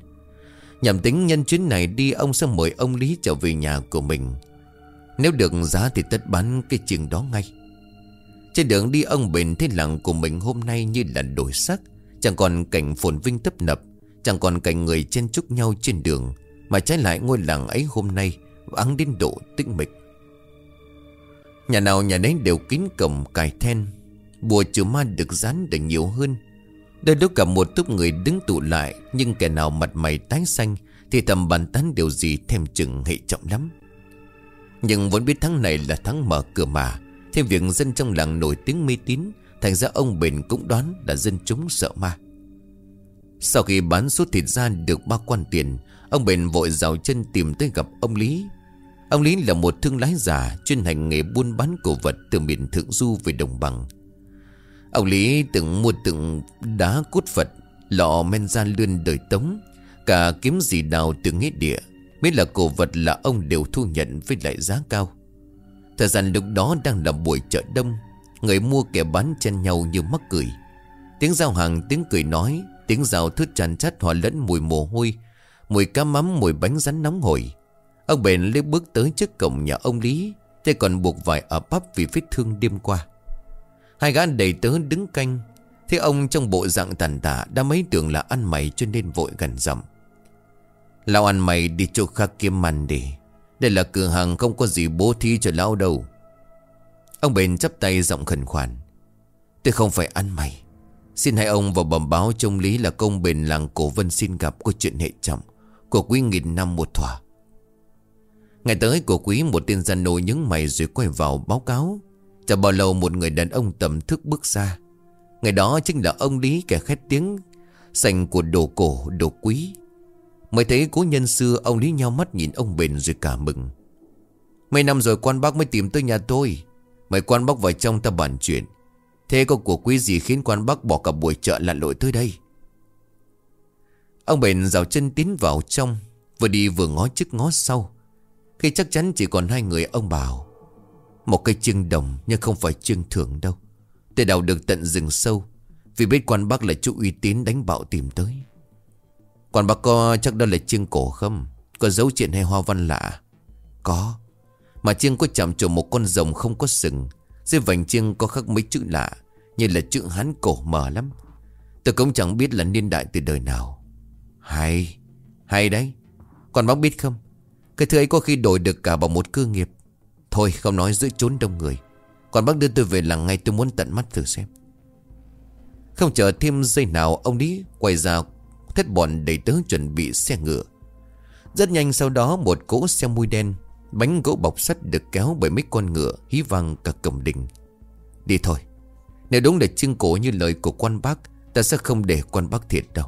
Nhằm tính nhân chuyến này đi, Ông sẽ mời ông Lý trở về nhà của mình. Nếu được giá thì tất bán cái chừng đó ngay. Trên đường đi, ông bền thấy làng của mình hôm nay như là đổi sắc Chẳng còn cảnh phồn vinh tấp nập, Chẳng còn cảnh người chen chúc nhau trên đường. Mà trái lại ngôi làng ấy hôm nay Vắng đến độ tĩnh mịch. Nhà nào nhà đấy đều kín cổng cài then. Bùa trừ ma được dán được nhiều hơn. Đôi lúc cả một túp người đứng tụ lại, Nhưng kẻ nào mặt mày tái xanh Thì thầm bàn tán điều gì thêm chừng hệ trọng lắm. Nhưng vẫn biết tháng này là tháng mở cửa mà Thêm việc dân trong làng nổi tiếng mê tín, Thành ra ông bền cũng đoán là dân chúng sợ ma. Sau khi bán số thịt ra được ba quan tiền, Ông bền vội rào chân tìm tới gặp ông Lý. Ông Lý là một thương lái già, Chuyên hành nghề buôn bán cổ vật từ miền Thượng Du về Đồng Bằng. Ông Lý từng mua từng đá cốt Phật, Lọ men gian lươn đời tống, Cả kiếm gì đào từ nghĩa địa, Mới là cổ vật là ông đều thu nhận với lại giá cao. Thời gian lúc đó đang là buổi chợ đông, Người mua kẻ bán chen nhau như mắc cười. Tiếng giao hàng, tiếng cười nói, Tiếng rào thứt tràn chát hòa lẫn mùi mồ hôi, Mùi cá mắm, mùi bánh rắn nóng hổi. Ông bền lấy bước tới trước cổng nhà ông Lý, Tay còn buộc vải ở bắp vì vết thương đêm qua. Hai gã đầy tớ đứng canh Thế ông trong bộ dạng tàn tạ, Đã mấy tưởng là ăn mày cho nên vội gần dầm Lão ăn mày đi chỗ khác kiếm màn đi, Đây là cửa hàng không có gì bố thí cho lão đâu. Ông bền chắp tay giọng khẩn khoản. Tôi không phải ăn mày. Xin hai ông vào bẩm báo trông lý là công bền làng cổ vân xin gặp có chuyện hệ trọng Của quý nghìn năm một thỏa. Ngày tới của quý một tên gian nô những mày rồi quay vào báo cáo. Chẳng bao lâu một người đàn ông tầm thức bước ra. Ngày đó chính là ông Lý kẻ khét tiếng Sành của đồ cổ, đồ quý. Mới thấy cố nhân xưa Ông Lý nhau mắt nhìn ông bền rồi cả mừng. Mấy năm rồi quan bác mới tìm tới nhà tôi. Mày quan bác vào trong ta bàn chuyện. Thế có của quý gì khiến quan bác bỏ cả buổi chợ lặn lội tới đây? Ông bền rào chân tiến vào trong Vừa đi vừa ngó trước ngó sau. Khi chắc chắn chỉ còn hai người, ông bảo, một cây chiêng đồng nhưng không phải chiêng thường đâu. Để đào được tận rừng sâu, Vì biết quan bác là chú uy tín đánh bạo tìm tới. Quan bác có chắc đó là chiêng cổ không? Có dấu chuyện hay hoa văn lạ? Có, Mà chiêng có chạm trổ một con rồng không có sừng. Dưới vành chiêng có khắc mấy chữ lạ, Như là chữ hán cổ mờ lắm. Tôi cũng chẳng biết là niên đại từ đời nào. Hay Hay đấy. Còn bác biết không? Cái thứ ấy có khi đổi được cả bằng một cơ nghiệp. Thôi, không nói giữa chốn đông người. Còn bác đưa tôi về làng ngay tôi muốn tận mắt thử xem. Không chờ thêm giây nào, Ông đi quay ra, Thét bọn đầy tớ chuẩn bị xe ngựa. Rất nhanh sau đó, một cỗ xe mui đen, Bánh gỗ bọc sắt được kéo bởi mấy con ngựa Hí vang cả cổng đình. Đi thôi. Nếu đúng là chương cổ như lời của quan bác, Ta sẽ không để quan bác thiệt đâu.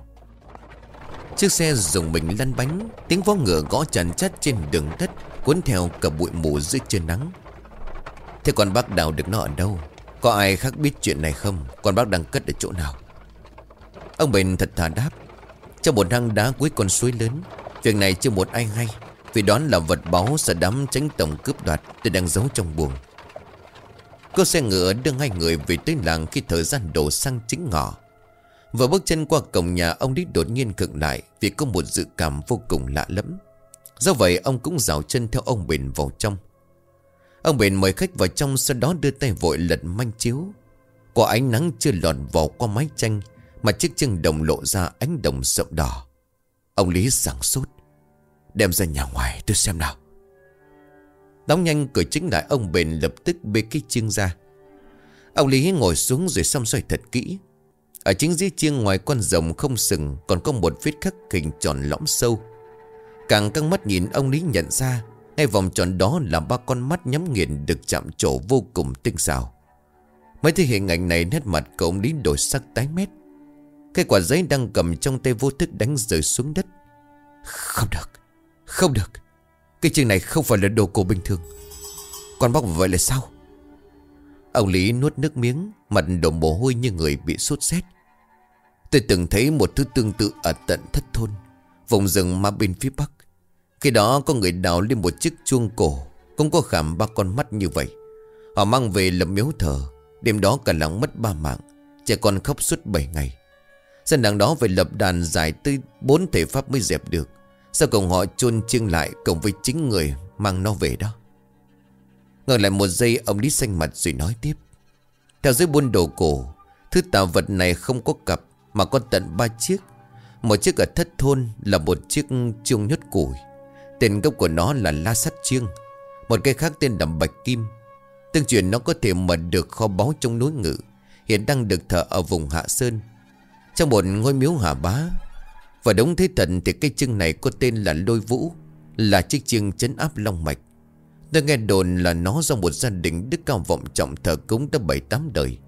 Chiếc xe dùng mình lăn bánh, Tiếng vó ngựa gõ chằn chắt trên đường đất, Cuốn theo cả bụi mù dưới chân nắng. Thế con bác đào được nó ở đâu? Có ai khác biết chuyện này không? Con bác đang cất ở chỗ nào? Ông Bình thật thà đáp, Trong một hang đá cuối con suối lớn, Việc này chưa một ai hay, Vì đó là vật báu sợ đám tránh tổng cướp đoạt Tôi đang giấu trong buồng. Cô xe ngựa đưa hai người về tới làng Khi thời gian đổ sang chính ngọ. Vừa bước chân qua cổng nhà, Ông đi đột nhiên cựng lại Vì có một dự cảm vô cùng lạ lẫm. Do vậy, ông cũng rào chân theo ông Bền vào trong. Ông Bền mời khách vào trong, Sau đó đưa tay vội lật manh chiếu. Quả ánh nắng chưa lọt vào qua mái tranh, Mà chiếc chân đồng lộ ra ánh đồng sậm đỏ. Ông Lý sảng sốt. Đem ra nhà ngoài, tôi xem nào. Đóng nhanh cửa chính lại, ông Bền lập tức bê cái chiêng ra. Ông Lý ngồi xuống rồi xăm xoay thật kỹ. Ở chính dưới chiêng ngoài con rồng không sừng Còn có một vết khắc hình tròn lõm sâu. Càng căng mắt nhìn ông Lý nhận ra, Ngay vòng tròn đó là ba con mắt nhắm nghiền được chạm trổ vô cùng tinh xảo. Mấy thấy hình ảnh này nét mặt của ông Lý đổi sắc tái mét. Cái quả giấy đang cầm trong tay vô thức đánh rơi xuống đất. Không được Không được. Cái chương này không phải là đồ cổ bình thường. Con bóc vậy là sao? Ông Lý nuốt nước miếng, Mặt đổ mồ hôi như người bị sốt rét Tôi từng thấy một thứ tương tự ở tận thất thôn, Vùng rừng mà bên phía bắc. Khi đó có người đào lên một chiếc chuông cổ, Cũng có khảm ba con mắt như vậy. Họ mang về lập miếu thờ, Đêm đó cả làng mất ba mạng, Trẻ con khóc suốt 7 ngày. Dân đằng đó phải lập đàn dài tới bốn thể pháp mới dẹp được. Sau cùng họ chôn chiêng lại Cộng với chính người mang nó về đó. Ngừng lại một giây, ông Lý xanh mặt rồi nói tiếp. Theo dưới buôn đồ cổ, Thứ tạo vật này không có cặp mà có tận ba chiếc. Một chiếc ở thất thôn là một chiếc chuông nhốt củi. Tên gốc của nó là la sắt chiêng. Một cái khác tên là bạch kim. Tương truyền nó có thể mở được kho báu trong núi ngự, Hiện đang được thờ ở vùng Hạ Sơn. Trong một ngôi miếu Hà Bá. Và đúng thế thần thì cây chiêng này có tên là Lôi Vũ, Là chiếc chiêng chấn áp long mạch. Tôi nghe đồn là nó do một gia đình đức cao vọng trọng thờ cúng đã bảy tám đời.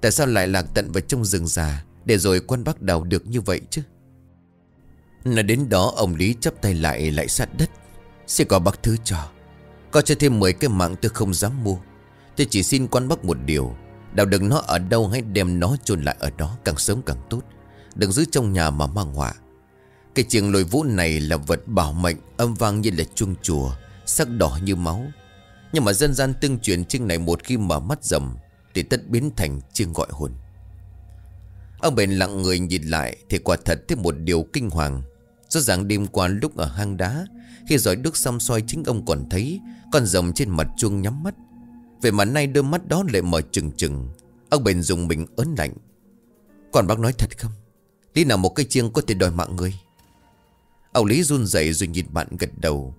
Tại sao lại lạc tận vào trong rừng già? Để rồi quan bác đào được như vậy chứ? Nói đến đó ông Lý chấp tay lại lại sát đất. Sẽ có bác thứ cho. Có cho thêm 10 cái mạng tôi không dám mua. Tôi chỉ xin quan bác một điều. Đào được nó ở đâu hãy đem nó chôn lại ở đó Càng sớm càng tốt. Đừng giữ trong nhà mà mang họa. Cái chiêng lôi vũ này là vật bảo mệnh, Âm vang như là chuông chùa, Sắc đỏ như máu. Nhưng mà dân gian tương truyền chiêng này một khi mở mắt rầm Thì tất biến thành chiêng gọi hồn. Ông bền lặng người nhìn lại, Thì quả thật thấy một điều kinh hoàng. Rõ ràng đêm qua lúc ở hang đá, Khi dõi đức xăm soi chính ông còn thấy, Con rồng trên mặt chuông nhắm mắt. Về mà nay đôi mắt đó lại mở trừng trừng. Ông bền dùng mình ớn lạnh. Còn bác nói thật không? Lý nào một cây chiêng có thể đòi mạng người? Ông Lý run rẩy rồi nhìn bạn gật đầu.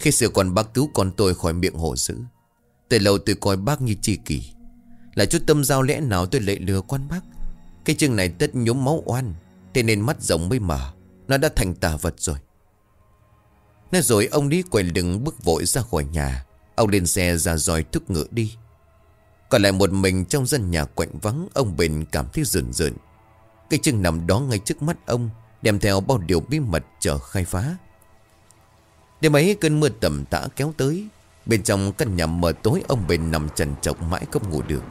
Khi xưa còn bác cứu con tôi khỏi miệng hổ dữ. Từ lâu tôi coi bác như chi kỷ. Là chút tâm giao lẽ nào tôi lại lừa quan bác? Cái chân này tất nhốm máu oan, Thế nên mắt rồng mới mở, Nó đã thành tà vật rồi. Nói rồi ông đi quay lưng bước vội ra khỏi nhà, Ông lên xe ra dòi thúc ngựa đi. Còn lại một mình trong dân nhà quạnh vắng, Ông bền cảm thấy rợn rợn. Cái chân nằm đó ngay trước mắt ông, Đem theo bao điều bí mật chờ khai phá. Đêm ấy cơn mưa tầm tã kéo tới, Bên trong căn nhà mờ tối ông bền nằm trần trọc mãi không ngủ được.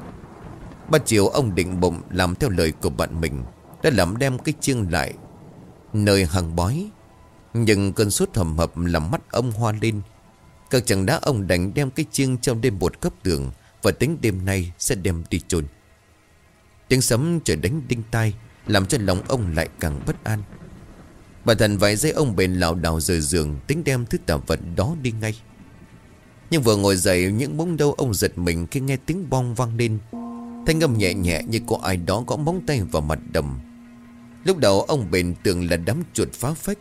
Ba chiều ông định bụng làm theo lời của bạn mình, Đã làm đem cái chiêng lại. Nơi hàng bói Nhưng cơn sốt hầm hập làm mắt ông hoa lên. Các chẳng đã ông đành đem cái chiêng trong đêm bột cấp tường Và tính đêm nay sẽ đem đi chôn. Tiếng sấm trời đánh đinh tai Làm cho lòng ông lại càng bất an. Bà thần vài giây ông bền lảo đảo rời giường, Tính đem thứ tạp vật đó đi ngay. Nhưng vừa ngồi dậy, Những bóng đâu ông giật mình Khi nghe tiếng bong vang lên. Thanh âm nhẹ nhẹ như có ai đó gõ móng tay vào mặt đầm. Lúc đầu ông bền tưởng là đám chuột phá phách.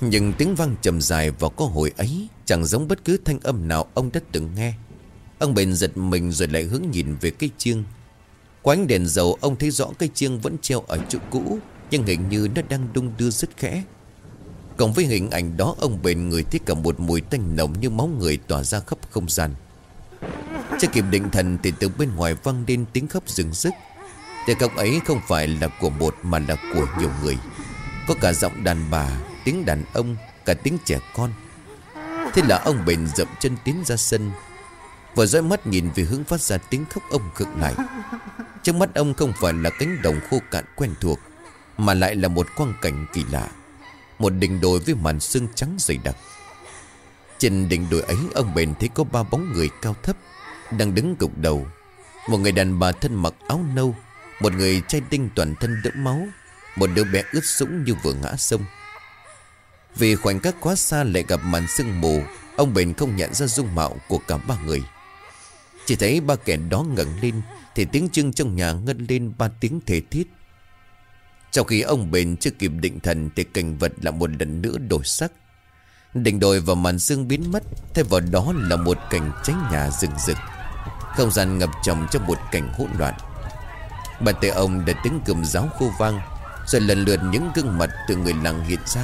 Nhưng tiếng vang trầm dài vào có hồi ấy, Chẳng giống bất cứ thanh âm nào ông đã từng nghe. Ông bền giật mình rồi lại hướng nhìn về cây chiêng. Quánh đèn dầu, ông thấy rõ cây chiêng vẫn treo ở chỗ cũ, nhưng hình như nó đang đung đưa rất khẽ. Cộng với hình ảnh đó, Ông bền người thấy cả một mùi tanh nồng Như máu người tỏa ra khắp không gian. Chưa kịp định thần Thì từ bên ngoài vang lên tiếng khóc rừng rức. Tiếng khóc ấy không phải là của một Mà là của nhiều người. Có cả giọng đàn bà, Tiếng đàn ông, Cả tiếng trẻ con. Thế là ông bền dậm chân tiến ra sân và dõi mắt nhìn về hướng phát ra tiếng khóc ông cực lại. Trong mắt ông không phải là cánh đồng khô cạn quen thuộc, mà lại là một quang cảnh kỳ lạ, Một đỉnh đồi với màn sương trắng dày đặc. Trên đỉnh đồi ấy, ông bền thấy có ba bóng người cao thấp đang đứng cục đầu. Một người đàn bà thân mặc áo nâu, Một người trai tinh toàn thân đẫm máu, Một đứa bé ướt sũng như vừa ngã sông. Vì khoảnh khắc quá xa lại gặp màn sương mù, Ông bền không nhận ra dung mạo của cả ba người. Chỉ thấy ba kẻ đó ngẩng lên, Thì tiếng trưng trong nhà ngân lên ba tiếng thể thiết trong khi ông bền chưa kịp định thần, Thì cảnh vật là một lần nữa đổi sắc. Đỉnh đồi và màn sương biến mất, Thay vào đó là một cảnh cháy nhà rừng rực. Không gian ngập trầm trong một cảnh hỗn loạn. Bà tay ông đã tiếng cầm giáo khô vang, Rồi lần lượt những gương mặt từ người làng hiện ra.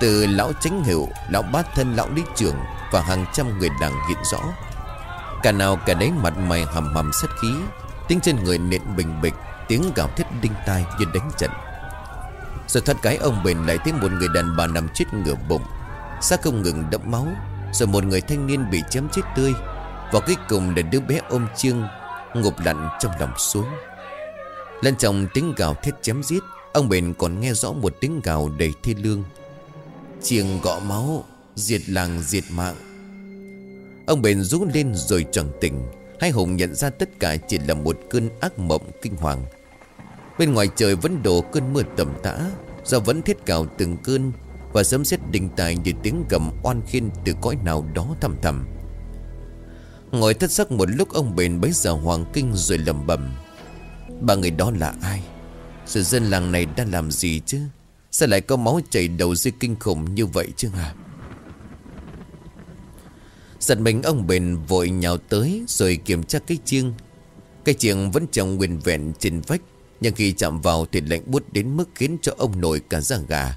Từ lão chánh hiệu Lão bát thân, lão lý trưởng Và hàng trăm người làng hiện rõ. Cả nào cả đấy mặt mày hầm hầm sát khí, Tiếng trên người nện bình bịch, Tiếng gào thét đinh tai như đánh trận. Rồi thoát cái ông bền lại thấy một người đàn bà nằm chết ngửa bụng, xác không ngừng đẫm máu, Rồi một người thanh niên bị chém chết tươi. Và cuối cùng là đứa bé ôm chương, Ngụp lặn trong lòng xuống. Lên trong tiếng gào thét chém giết. Ông bền còn nghe rõ một tiếng gào đầy thê lương. Chiêng gõ máu, Diệt làng, diệt mạng. Ông bền rú lên rồi tròn tỉnh Hai hùng nhận ra tất cả chỉ là một cơn ác mộng kinh hoàng. Bên ngoài trời vẫn đổ cơn mưa tầm tã. Do vẫn thiết cào từng cơn Và sớm xét đình tài như tiếng gầm oan khiên từ cõi nào đó thầm thầm. Ngồi thất sắc một lúc ông bền bấy giờ hoàng kinh rồi lầm bầm Ba người đó là ai? Sự dân làng này đang làm gì chứ? Sao lại có máu chảy đầu dưới kinh khủng như vậy chứ hả? Giật mình ông bền vội nhào tới Rồi kiểm tra cái chiêng. Cái chiêng vẫn trồng nguyên vẹn trên vách, Nhưng khi chạm vào thì lạnh bút đến mức Khiến cho ông nổi cả da gà.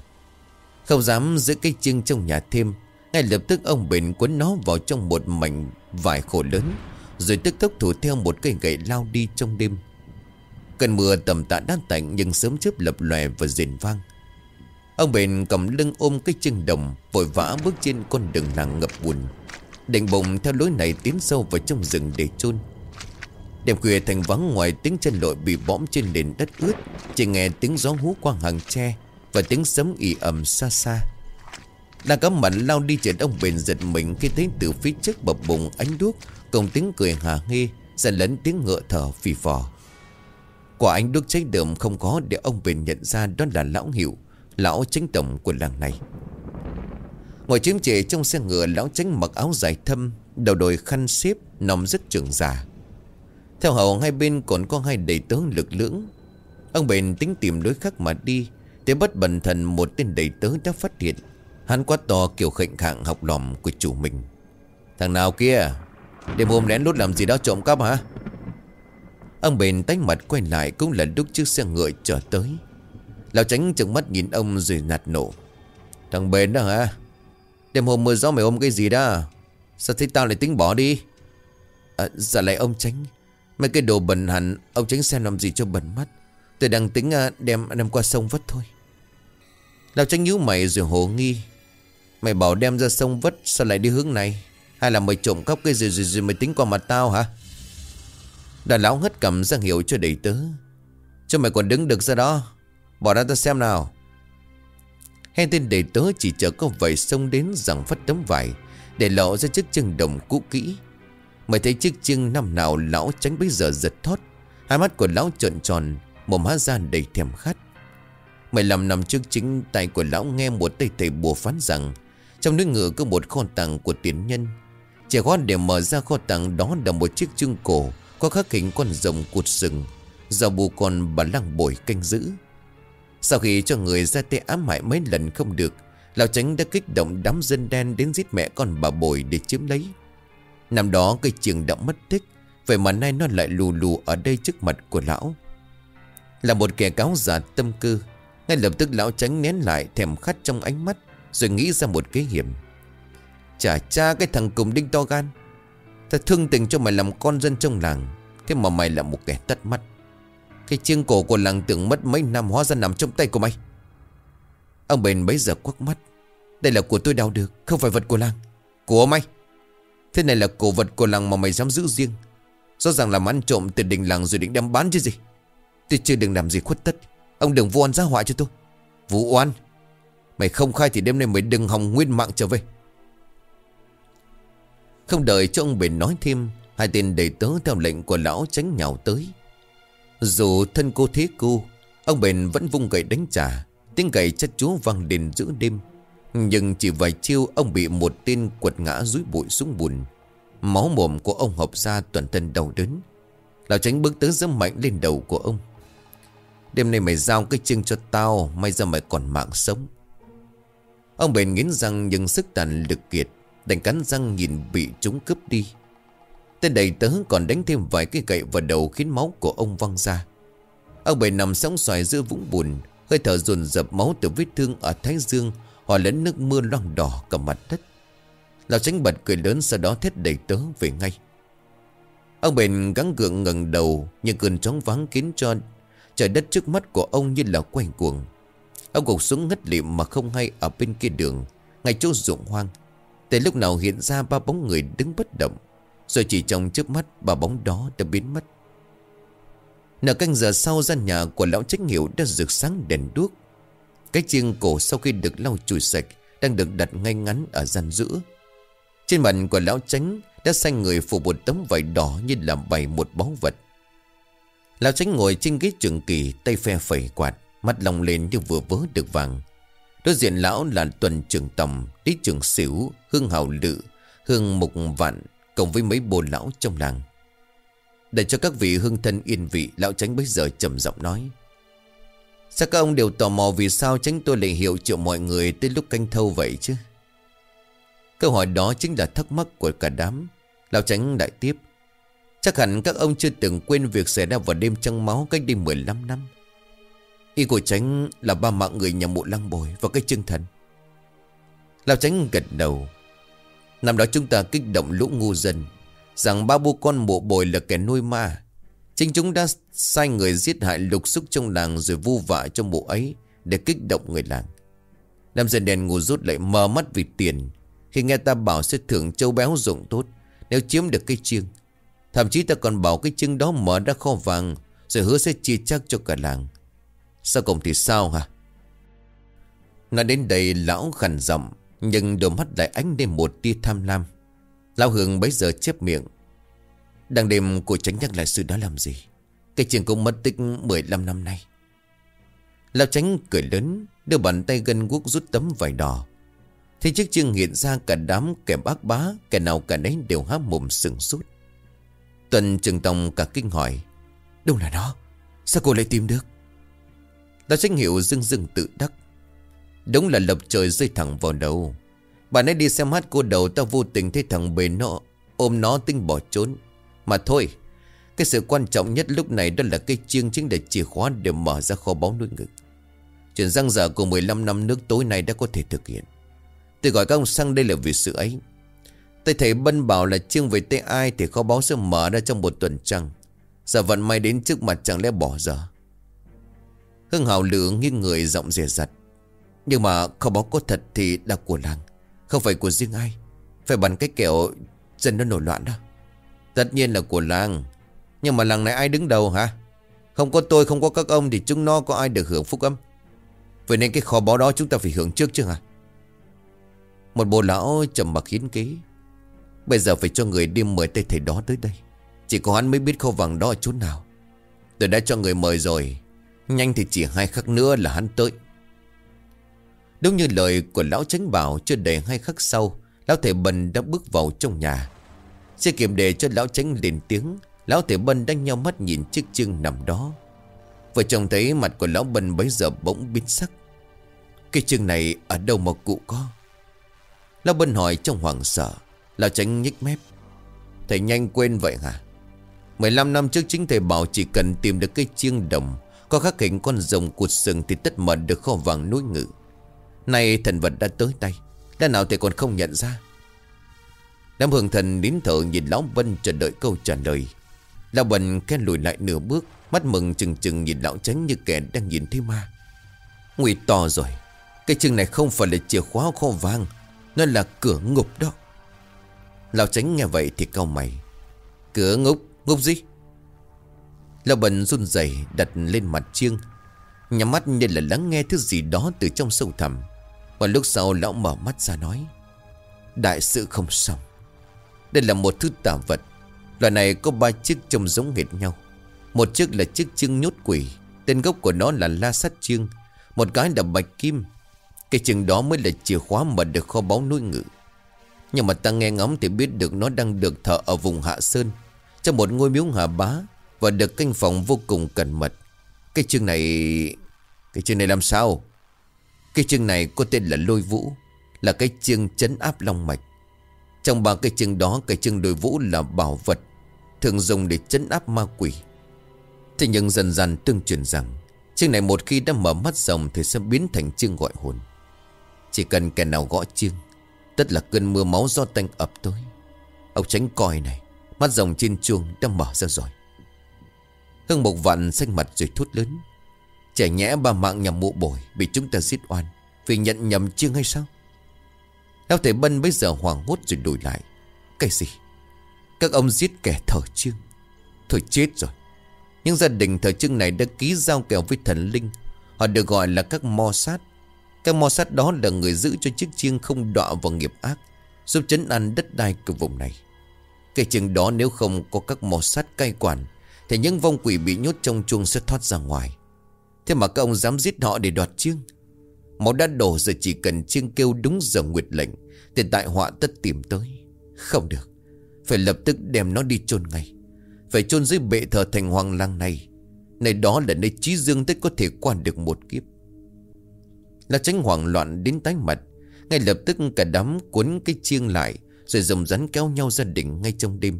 Không dám giữ cái chiêng trong nhà thêm, Ngay lập tức ông bền quấn nó vào trong một mảnh vài khổ lớn, Rồi tức tốc thủ theo một cây gậy lao đi trong đêm. Cơn mưa tầm tạ đan tạnh Nhưng sớm chớp lập lòe và rền vang. Ông bền cầm lưng ôm cái chân đồng, Vội vã bước trên con đường làng ngập bùn. Định bụng theo lối này tiến sâu vào trong rừng để chôn. Đêm khuya thành vắng ngoài tiếng chân lội bị bõm trên nền đất ướt, Chỉ nghe tiếng gió hú qua hàng tre Và tiếng sấm ì ầm xa xa. Đang cắm mặn lao đi trên ông bền giật mình Khi thấy từ phía trước bập bùng ánh đuốc, Cùng tiếng cười hà nghi Dần lẫn tiếng ngựa thở phì phò. Quả ánh đuốc cháy đượm không có Để ông bền nhận ra đó là lão hiệu, Lão chính tổng của làng này. Ngồi chiếm trệ trong xe ngựa, Lão tránh mặc áo dài thâm, Đầu đội khăn xếp Nòng rất trường già. Theo hậu hai bên còn có hai đầy tớ lực lưỡng. Ông bền tính tìm lối khác mà đi, thì bất bần thần một tên đầy tớ đã phát hiện. Hắn quát to kiểu khệnh khạng học lòm của chủ mình. Thằng nào kia? Đêm hôm lén lút làm gì đó trộm cắp hả? Ông bền tách mặt quay lại Cũng là lúc chiếc xe ngựa trở tới. Lão tránh trừng mắt nhìn ông rồi nạt nổ. Thằng bền đó hả? Đêm hôm mưa gió mày ôm cái gì đó? Sao thấy tao lại tính bỏ đi? À, Dạ lại ông tránh Mấy cái đồ bẩn hẳn Ông tránh xem làm gì cho bẩn mắt. Tôi đang tính à, đem đem qua sông vất thôi. Lão tránh nhíu mày rồi hồ nghi. Mày bảo đem ra sông vất, Sao lại đi hướng này? Hay là mày trộm cắp cái gì gì gì mày tính qua mặt tao hả? Đàn lão hất cầm ra hiệu cho đầy tớ. Cho mày còn đứng được ra đó. Bỏ ra ta xem nào. Hai tên đầy tớ chỉ chờ có vầy sông đến rằng phất tấm vải, Để lộ ra chiếc chân đồng cũ kỹ. Mày thấy chiếc chân năm nào lão tránh bây giờ giật thoát. Hai mắt của lão trợn tròn, Mồm há ra đầy thèm khát. Mày lăm nằm trước chính tay của lão nghe một tay thầy bùa phán rằng trong nước ngựa có một kho tàng của tiền nhân. Chìa khóa để mở ra kho tàng đó là một chiếc chương cổ Có khắc hình con rồng cụt sừng, Do bù con bà lăng bồi canh giữ. Sau khi cho người ra tay ám hại mấy lần không được, Lão tránh đã kích động đám dân đen đến giết mẹ con bà bồi để chiếm lấy. Năm đó cây trường đã mất tích, Vậy mà nay nó lại lù lù ở đây trước mặt của lão. Là một kẻ cáo giả tâm cư Ngay lập tức lão tránh nén lại thèm khát trong ánh mắt. Rồi nghĩ ra một kế hiểm. Chả cha cái thằng cùng đinh to gan. Ta thương tình cho mày làm con dân trong làng, Thế mà mày là một kẻ tất mắt. Cái chiêng cổ của làng tưởng mất mấy năm, hóa ra nằm trong tay của mày. Ông bền bấy giờ quắc mắt. Đây là của tôi đào được, Không phải vật của làng. Của mày. Thế này là cổ vật của làng mà mày dám giữ riêng. Rõ ràng làm ăn trộm từ đình làng rồi định đem bán chứ gì. Tôi chưa đừng làm gì khuất tất. Ông đừng vô oan giá họa cho tôi. Vụ oan. Mày không khai thì đêm nay mày đừng hòng nguyên mạng trở về. Không đợi cho ông bền nói thêm, Hai tên đầy tớ theo lệnh của lão tránh nhào tới. Dù thân cô thế cô, Ông bền vẫn vung gậy đánh trả, Tiếng gậy chất chúa vang đền giữa đêm. Nhưng chỉ vài chiêu, Ông bị một tên quật ngã rúi bụi xuống bùn. Máu mồm của ông hộp ra toàn thân đau đớn. Lão tránh bước tới dâm mạnh lên đầu của ông. Đêm nay mày giao cái chân cho tao, May ra mày còn mạng sống. Ông bền nghiến răng nhưng sức tàn lực kiệt Đành cắn răng nhìn bị chúng cướp đi. Tên đầy tớ còn đánh thêm vài cái gậy vào đầu khiến máu của ông văng ra. Ông bèn nằm sóng xoài giữa vũng bùn, hơi thở dồn dập máu từ vết thương ở thái dương Hòa lẫn nước mưa loang đỏ cả mặt đất. Lão tránh bật cười lớn sau đó thét đầy tớ về ngay. Ông bền gắng gượng ngẩng đầu Nhưng cơn chóng vắng kín cho Trời đất trước mắt của ông như là quanh cuồng. Ông gục xuống ngất lịm mà không hay Ở bên kia đường. Ngay chỗ ruộng hoang. Tới lúc nào hiện ra ba bóng người đứng bất động. Rồi chỉ trong trước mắt, ba bóng đó đã biến mất. Nửa canh giờ sau, gian nhà của lão trách hiệu đã rực sáng đèn đuốc. Cái chiêng cổ sau khi được lau chùi sạch Đang được đặt ngay ngắn ở gian giữa. Trên mặt của lão tránh đã xanh người phủ một tấm vải đỏ như làm bày một báu vật. Lão tránh ngồi trên ghế trường kỳ, Tay phe phẩy quạt. Mắt lòng lên như vừa vớ được vàng. Đối diện lão là tuần trưởng tầm Lý trưởng xỉu Hương hào lự, Hương mục vạn, Cộng với mấy bồ lão trong làng. Để cho các vị hương thân yên vị, Lão tránh bây giờ trầm giọng nói. Sao các ông đều tò mò Vì sao tránh tôi lại hiệu triệu mọi người Tới lúc canh thâu vậy chứ? Câu hỏi đó chính là thắc mắc của cả đám. Lão tránh đại tiếp. Chắc hẳn các ông chưa từng quên việc xảy ra vào đêm trăng máu cách đây 15 năm. Ý của tránh là ba mạng người nhà mụ lăng bồi và cái chân thần. Lão tránh gật đầu. Năm đó chúng ta kích động lũ ngu dân, Rằng ba bố con mộ bồi là kẻ nuôi ma. Chính chúng đã sai người giết hại lục xúc trong làng Rồi vu vạ cho mộ ấy Để kích động người làng. Nam dân đèn ngủ rút lại mờ mắt vì tiền. Khi nghe ta bảo sẽ thưởng châu béo dụng tốt, Nếu chiếm được cây chiêng, Thậm chí ta còn bảo cái chân đó mở ra kho vàng, Rồi hứa sẽ chia chắc cho cả làng sao cùng thì sao hả? Nói đến đây lão khàn giọng, Nhưng đôi mắt lại ánh lên một tia tham lam. Lão Hương bấy giờ chép miệng. Đang đêm cô tránh nhắc lại sự đó làm gì? Cái chuyện cũng mất tích 15 năm nay. Lão tránh cười lớn, Đưa bàn tay gân guốc rút tấm vải đỏ. Thì chiếc chương hiện ra cả đám kẻ bác bá, Kẻ nào cả nấy đều há mồm sừng sút Tuần Trường Tông cả kinh hỏi, Đâu là nó? Sao cô lại tìm được? Ta trách hiệu dưng dưng tự đắc. Đúng là lập trời rơi thẳng vào đầu. Bà ấy đi xem hát cô đầu ta vô tình thấy thằng bề nó Ôm nó tinh bỏ trốn. Mà thôi, Cái sự quan trọng nhất lúc này đó là cái chiêng chính là chìa khóa để mở ra kho báu nuôi ngực. Chuyện răng dở của 15 năm nước tối nay đã có thể thực hiện. Tôi gọi các ông sang đây là vì sự ấy. Tôi thấy Bân bảo là chiêng về tay ai Thì kho báu sẽ mở ra trong một tuần trăng. Giờ vận may đến trước mặt chẳng lẽ bỏ giờ? Hưng hào lửa nghiêng người giọng rẻ rặt. Nhưng mà kho báu có thật thì là của làng, Không phải của riêng ai. Phải bằng cái kẹo dân nó nổi loạn đó. Tất nhiên là của làng, Nhưng mà làng này ai đứng đầu hả? Không có tôi, không có các ông Thì chúng nó có ai được hưởng phúc âm? Vậy nên cái kho báu đó chúng ta phải hưởng trước chứ hả? Một bộ lão trầm mặc hiến kế. Bây giờ phải cho người đi mời tay thầy đó tới đây. Chỉ có hắn mới biết kho vàng đó ở chỗ nào. Tôi đã cho người mời rồi. Nhanh thì chỉ hai khắc nữa là hắn tới. Đúng như lời của lão tránh bảo, Chưa đầy hai khắc sau, Lão thầy bần đã bước vào trong nhà. Xe kiểm đề cho lão tránh lên tiếng, Lão thầy bần đang nhau mắt nhìn chiếc chương nằm đó. Vợ chồng thấy mặt của lão bần bấy giờ bỗng biến sắc. Cái chương này ở đâu mà cụ có? Lão bần hỏi trong hoàng sợ. Lão tránh nhích mép. Thầy nhanh quên vậy hả? 15 năm trước chính thầy bảo chỉ cần tìm được cây chiêng đồng có khắc hình con rồng cụt sừng Thì tất mật được kho vàng núi ngự. Nay thần vật đã tới tay Đã nào thì còn không nhận ra? Đám hương thần nín thở nhìn Lão Vân chờ đợi câu trả lời. Lão Vân khen lùi lại nửa bước Mắt mừng chừng chừng nhìn lão tránh như kẻ đang nhìn thấy ma. Nguy to rồi Cái chừng này không phải là chìa khóa kho vàng Nó là cửa ngục đó. Lão tránh nghe vậy thì cau mày. Cửa ngục, ngục gì? Lão bần run rẩy đặt lên mặt chiêng. Nhắm mắt như là lắng nghe thứ gì đó từ trong sâu thẳm. Và lúc sau, lão mở mắt ra nói, Đại sự không xong. Đây là một thứ tà vật. Loại này có ba chiếc trông giống hệt nhau. Một chiếc là chiếc chiêng nhốt quỷ, Tên gốc của nó là la Sát chiêng. Một cái là bạch kim. Cái chiêng đó mới là chìa khóa mà được kho báu nuôi ngự. Nhưng mà ta nghe ngóng thì biết được nó đang được thờ ở vùng Hạ Sơn, Trong một ngôi miếu Hà bá. Và được canh phòng vô cùng cẩn mật. Cái chương này... Cái chương này làm sao? Cái chương này có tên là Lôi Vũ Là cái chương chấn áp long mạch. Trong ba cái chương đó Cái chương đôi vũ là bảo vật Thường dùng để chấn áp ma quỷ. Thế nhưng dần dần tương truyền rằng Chương này một khi đã mở mắt rồng Thì sẽ biến thành chương gọi hồn. Chỉ cần kẻ nào gõ chương, Tất là cơn mưa máu do tanh ập tới. Ông tránh coi này Mắt rồng trên chuông đã mở ra rồi. Hương Mộc Vạn xanh mặt rồi thốt lớn. Trẻ nhẽ ba mạng nhằm mụ bồi Bị chúng ta giết oan, Vì nhận nhầm chiêng hay sao? Lão Thể Bân bây giờ hoảng hốt rồi đổi lại. Cái gì? Các ông giết kẻ thờ chiêng. Thôi chết rồi. Những gia đình thờ chiêng này đã ký giao kèo với thần linh. Họ được gọi là các mo sát. Các mo sát đó là người giữ cho chiếc chiêng không đọa vào nghiệp ác, Giúp chấn an đất đai của vùng này. Cái chiêng đó nếu không có các mo sát cai quản thì những vong quỷ bị nhốt trong chuông sẽ thoát ra ngoài. Thế mà các ông dám giết họ để đoạt chiêng Máu đã đổ giờ chỉ cần chiêng kêu đúng giờ nguyệt lệnh, Thì tại họa tất tìm tới. Không được. Phải lập tức đem nó đi chôn ngay. Phải chôn dưới bệ thờ thành hoàng lang này. Này đó là nơi trí dương tất có thể qua được một kiếp. Là tránh hoảng loạn đến tái mặt Ngay lập tức cả đám cuốn cái chiêng lại, Rồi rồng rắn kéo nhau ra đỉnh ngay trong đêm.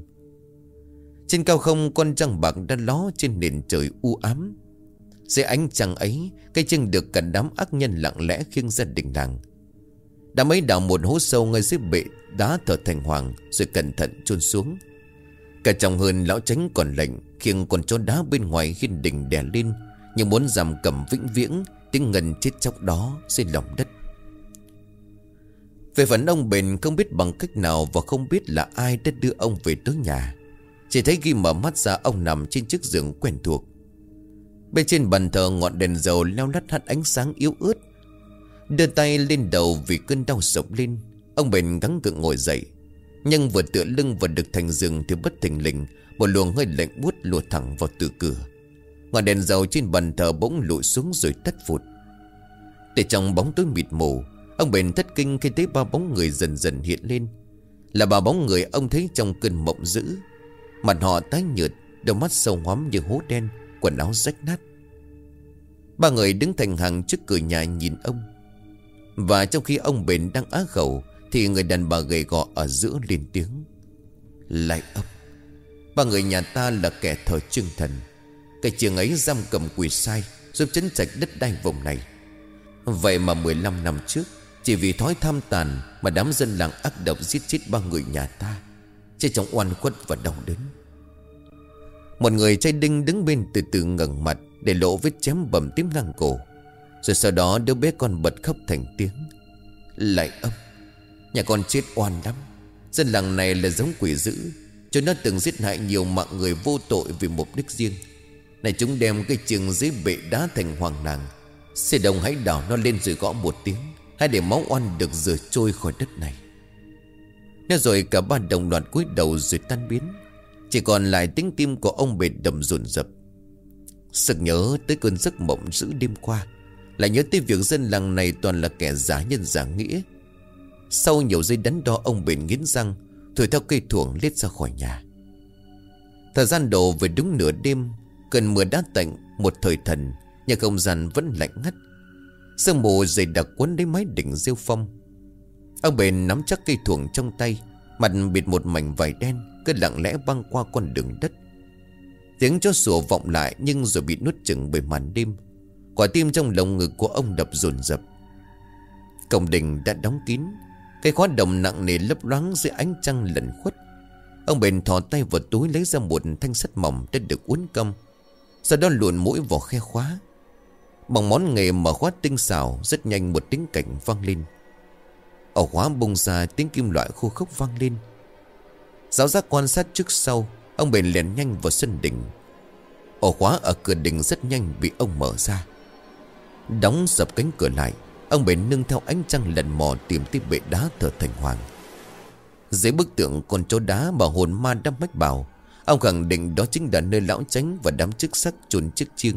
Trên cao không, con trăng bạc đã ló trên nền trời u ám. Dưới ánh trăng ấy, Cây chân được cả đám ác nhân lặng lẽ khiêng ra đỉnh làng. Đám ấy đào một hố sâu ngay dưới bệ đá thờ thành hoàng, Rồi cẩn thận chôn xuống. Cả chồng hơn lão tránh còn lệnh Khiêng con chó đá bên ngoài khiên đỉnh đè lên nhưng muốn giảm cầm vĩnh viễn Tiếng ngân chết chóc đó dưới lòng đất. Về phần ông bền không biết bằng cách nào Và không biết là ai đã đưa ông về tới nhà. Chỉ thấy khi mở mắt ra, ông nằm trên chiếc giường quen thuộc. Bên trên bàn thờ ngọn đèn dầu leo lắt hắt ánh sáng yếu ớt. Đưa tay lên đầu vì cơn đau sộc lên, Ông bền gắng gượng ngồi dậy. Nhưng vừa tựa lưng vừa được thành giường Thì bất thình lình, Một luồng hơi lạnh buốt lùa thẳng vào từ cửa. Ngọn đèn dầu trên bàn thờ bỗng lụi xuống rồi tắt phụt Để trong bóng tối mịt mù, Ông bền thất kinh khi thấy ba bóng người dần dần hiện lên. Là ba bóng người ông thấy trong cơn mộng dữ. Mặt họ tái nhợt, Đôi mắt sâu hóm như hố đen, Quần áo rách nát. Ba người đứng thành hàng trước cửa nhà nhìn ông. Và trong khi ông bền đang á khẩu, Thì người đàn bà gầy gò ở giữa lên tiếng. Lại ấp. Ba người nhà ta là kẻ thờ trưng thần. Cái trường ấy giam cầm quỷ sai, Giúp chấn trạch đất đai vùng này. Vậy mà 15 năm trước, Chỉ vì thói tham tàn Mà đám dân làng ác độc giết chết ba người nhà ta. Chỉ trong oan khuất và đau đớn. Một người trai đinh đứng bên từ từ ngẩng mặt Để lộ vết chém bầm tím ngang cổ. Rồi sau đó đứa bé con bật khóc thành tiếng. Lại âm, Nhà con chết oan lắm. Dân làng này là giống quỷ dữ Cho nó từng giết hại nhiều mạng người vô tội Vì mục đích riêng. Này chúng đem cái trường dưới bệ đá thành hoàng nàng Xe đồng hãy đảo nó lên rồi gõ một tiếng Hãy để máu oan được rửa trôi khỏi đất này. Nói rồi cả ba đồng loạt cúi đầu rồi tan biến. Chỉ còn lại tiếng tim của ông bệt đầm rồn rập. Sực nhớ tới cơn giấc mộng giữ đêm qua, Lại nhớ tới việc dân làng này toàn là kẻ giả nhân giả nghĩa. Sau nhiều giây đắn đo, ông bền nghiến răng, Thổi theo cây thuồng lết ra khỏi nhà. Thời gian đổ về đúng nửa đêm, Cơn mưa đã tạnh Một thời thần Nhà không gian vẫn lạnh ngắt. Sương mù dày đặc quấn đến mái đỉnh rêu phong Ông bền nắm chắc cây thuồng trong tay, Mặt bịt một mảnh vải đen, Cứ lặng lẽ băng qua con đường đất. Tiếng chó sủa vọng lại Nhưng rồi bị nuốt chừng bởi màn đêm. Quả tim trong lồng ngực của ông đập dồn dập. Cổng đình đã đóng kín Cây khóa đồng nặng nề lấp loáng dưới ánh trăng lẩn khuất. Ông bền thò tay vào túi lấy ra một thanh sắt mỏng đã được uốn cong. Sau đó luồn mũi vào khe khóa. Bằng món nghề mở khóa tinh xảo Rất nhanh một tiếng cảnh vang lên. Ổ khóa bung ra tiếng kim loại khô khốc vang lên. Giáo giác quan sát trước sau, Ông bền liền nhanh vào sân đỉnh Ổ khóa ở cửa đình rất nhanh bị ông mở ra. Đóng sập cánh cửa lại, Ông bền nâng theo ánh trăng lần mò tìm tiếp bệ đá thờ thành hoàng. Dưới bức tượng con chó đá mà hồn ma đâm mách bảo, Ông khẳng định đó chính là nơi lão tránh và đám chức sắc chôn chiếc chiêng.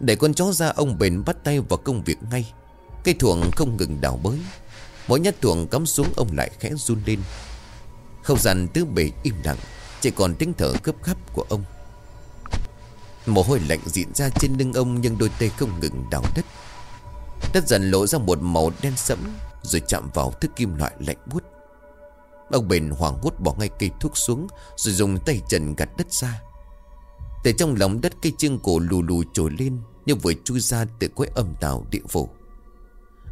Để con chó ra, ông bền bắt tay vào công việc ngay. Cây thuồng không ngừng đào bới. Mỗi nhát tuồng cắm xuống, ông lại khẽ run lên. Không gian tứ bề im lặng, Chỉ còn tiếng thở gấp khắp của ông. Mồ hôi lạnh diễn ra trên lưng ông, Nhưng đôi tay không ngừng đào đất. Đất dần lộ ra một màu đen sẫm, Rồi chạm vào thức kim loại lạnh buốt. Ông bền hoảng hốt bỏ ngay cây thuốc xuống, Rồi dùng tay trần gạt đất ra. Từ trong lòng đất, cây chương cổ lù lù trồi lên, Như vừa chui ra từ cuối âm tàu địa phủ.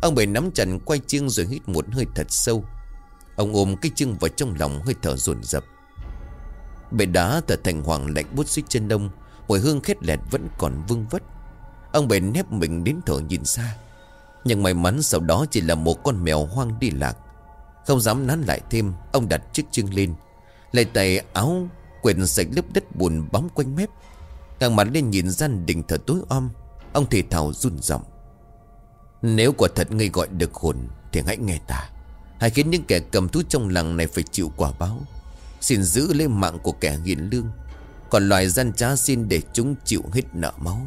Ông bể nắm chặt quay chiêng rồi hít một hơi thật sâu. Ông ôm cái chân vào trong lòng hơi thở dồn dập. Bể đá tờ thành hoàng lạnh bút suýt chân đông Mùi hương khét lẹt vẫn còn vương vất. Ông bể nép mình đến thở nhìn xa. Nhưng may mắn sau đó chỉ là một con mèo hoang đi lạc. Không dám nán lại thêm, Ông đặt chiếc chân lên. Lấy tay áo Quyền sạch lớp đất bùn bóng quanh mép. Càng mặt lên nhìn gian đình thở tối om, Ông thì thào run giọng. Nếu quả thật ngươi gọi được hồn, Thì hãy nghe ta. Hãy khiến những kẻ cầm thú trong làng này phải chịu quả báo. Xin giữ lấy mạng của kẻ hiền lương. Còn loài gian trá xin để chúng chịu hết nợ máu.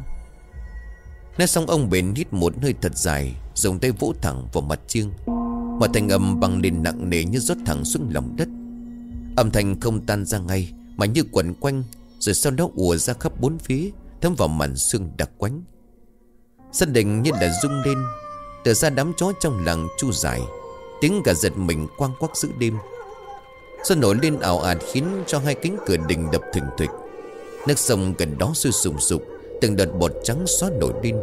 Nói xong ông bền hít một hơi thật dài Dùng tay vỗ thẳng vào mặt chiêng. Mà thành âm bằng nền nặng nề như rót thẳng xuống lòng đất. Âm thanh không tan ra ngay, Mà như quẩn quanh, Rồi sau đó ùa ra khắp bốn phía, Thấm vào màn xương đặc quánh. Sân đình như là rung lên từ ra đám chó trong làng chu dài, Tiếng gà giật mình quang quắc giữa đêm. Xuân nổi lên ảo ạt khiến cho hai cánh cửa đình đập thình thịch. Nước sông gần đó sôi sùng sục, Từng đợt bọt trắng xóa nổi lên.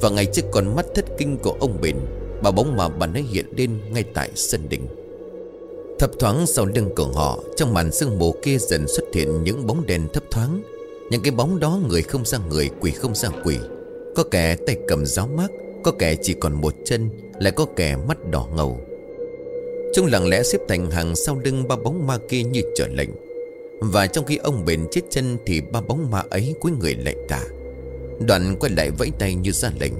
Và ngay trước con mắt thất kinh của ông bền, Bà bóng mà bà ấy hiện lên ngay tại sân đình. Thập thoáng sau lưng của họ, Trong màn sương mù kia dần xuất hiện những bóng đèn thấp thoáng. Những cái bóng đó người không ra người, quỷ không ra quỷ. Có kẻ tay cầm giáo mát có kẻ chỉ còn một chân, Lại có kẻ mắt đỏ ngầu. Chúng lặng lẽ xếp thành hàng sau lưng ba bóng ma kia như trở lệnh. Và trong khi ông bền chết chân Thì ba bóng ma ấy cuối người lại cả Đoạn quay lại vẫy tay như ra lệnh.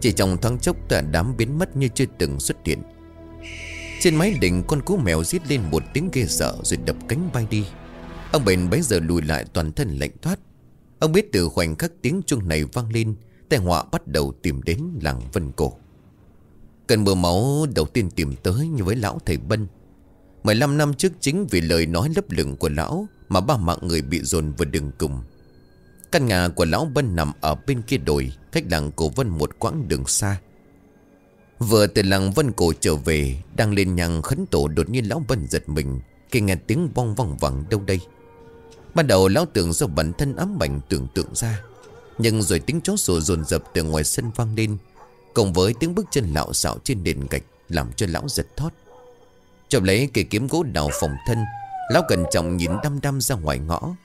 Chỉ trong thoáng chốc cả đám biến mất như chưa từng xuất hiện. Trên mái đỉnh con cú mèo giết lên một tiếng ghê sợ Rồi đập cánh bay đi. Ông bền bấy giờ lùi lại toàn thân lạnh thoát. Ông biết từ khoảnh khắc tiếng chuông này vang lên Tai họa bắt đầu tìm đến làng Vân Cổ. Cơn mưa máu đầu tiên tìm tới như với lão thầy Bân. 15 năm trước chính vì lời nói lấp lửng của lão Mà ba mạng người bị dồn vào đường cùng. Căn nhà của lão Bân nằm ở bên kia đồi, Cách làng cổ Vân một quãng đường xa. Vừa từ làng Vân Cổ trở về, Đang lên nhang khấn tổ đột nhiên lão Bân giật mình, Khi nghe tiếng bong vòng vẳng đâu đây. Ban đầu lão tưởng do bản thân ám ảnh tưởng tượng ra nhưng rồi tiếng chó sủa dồn dập từ ngoài sân vang lên cộng với tiếng bước chân lạo xạo trên nền gạch Làm cho lão giật thót. Chọc lấy cây kiếm gỗ đào phòng thân Lão cẩn trọng nhìn đăm đăm ra ngoài ngõ.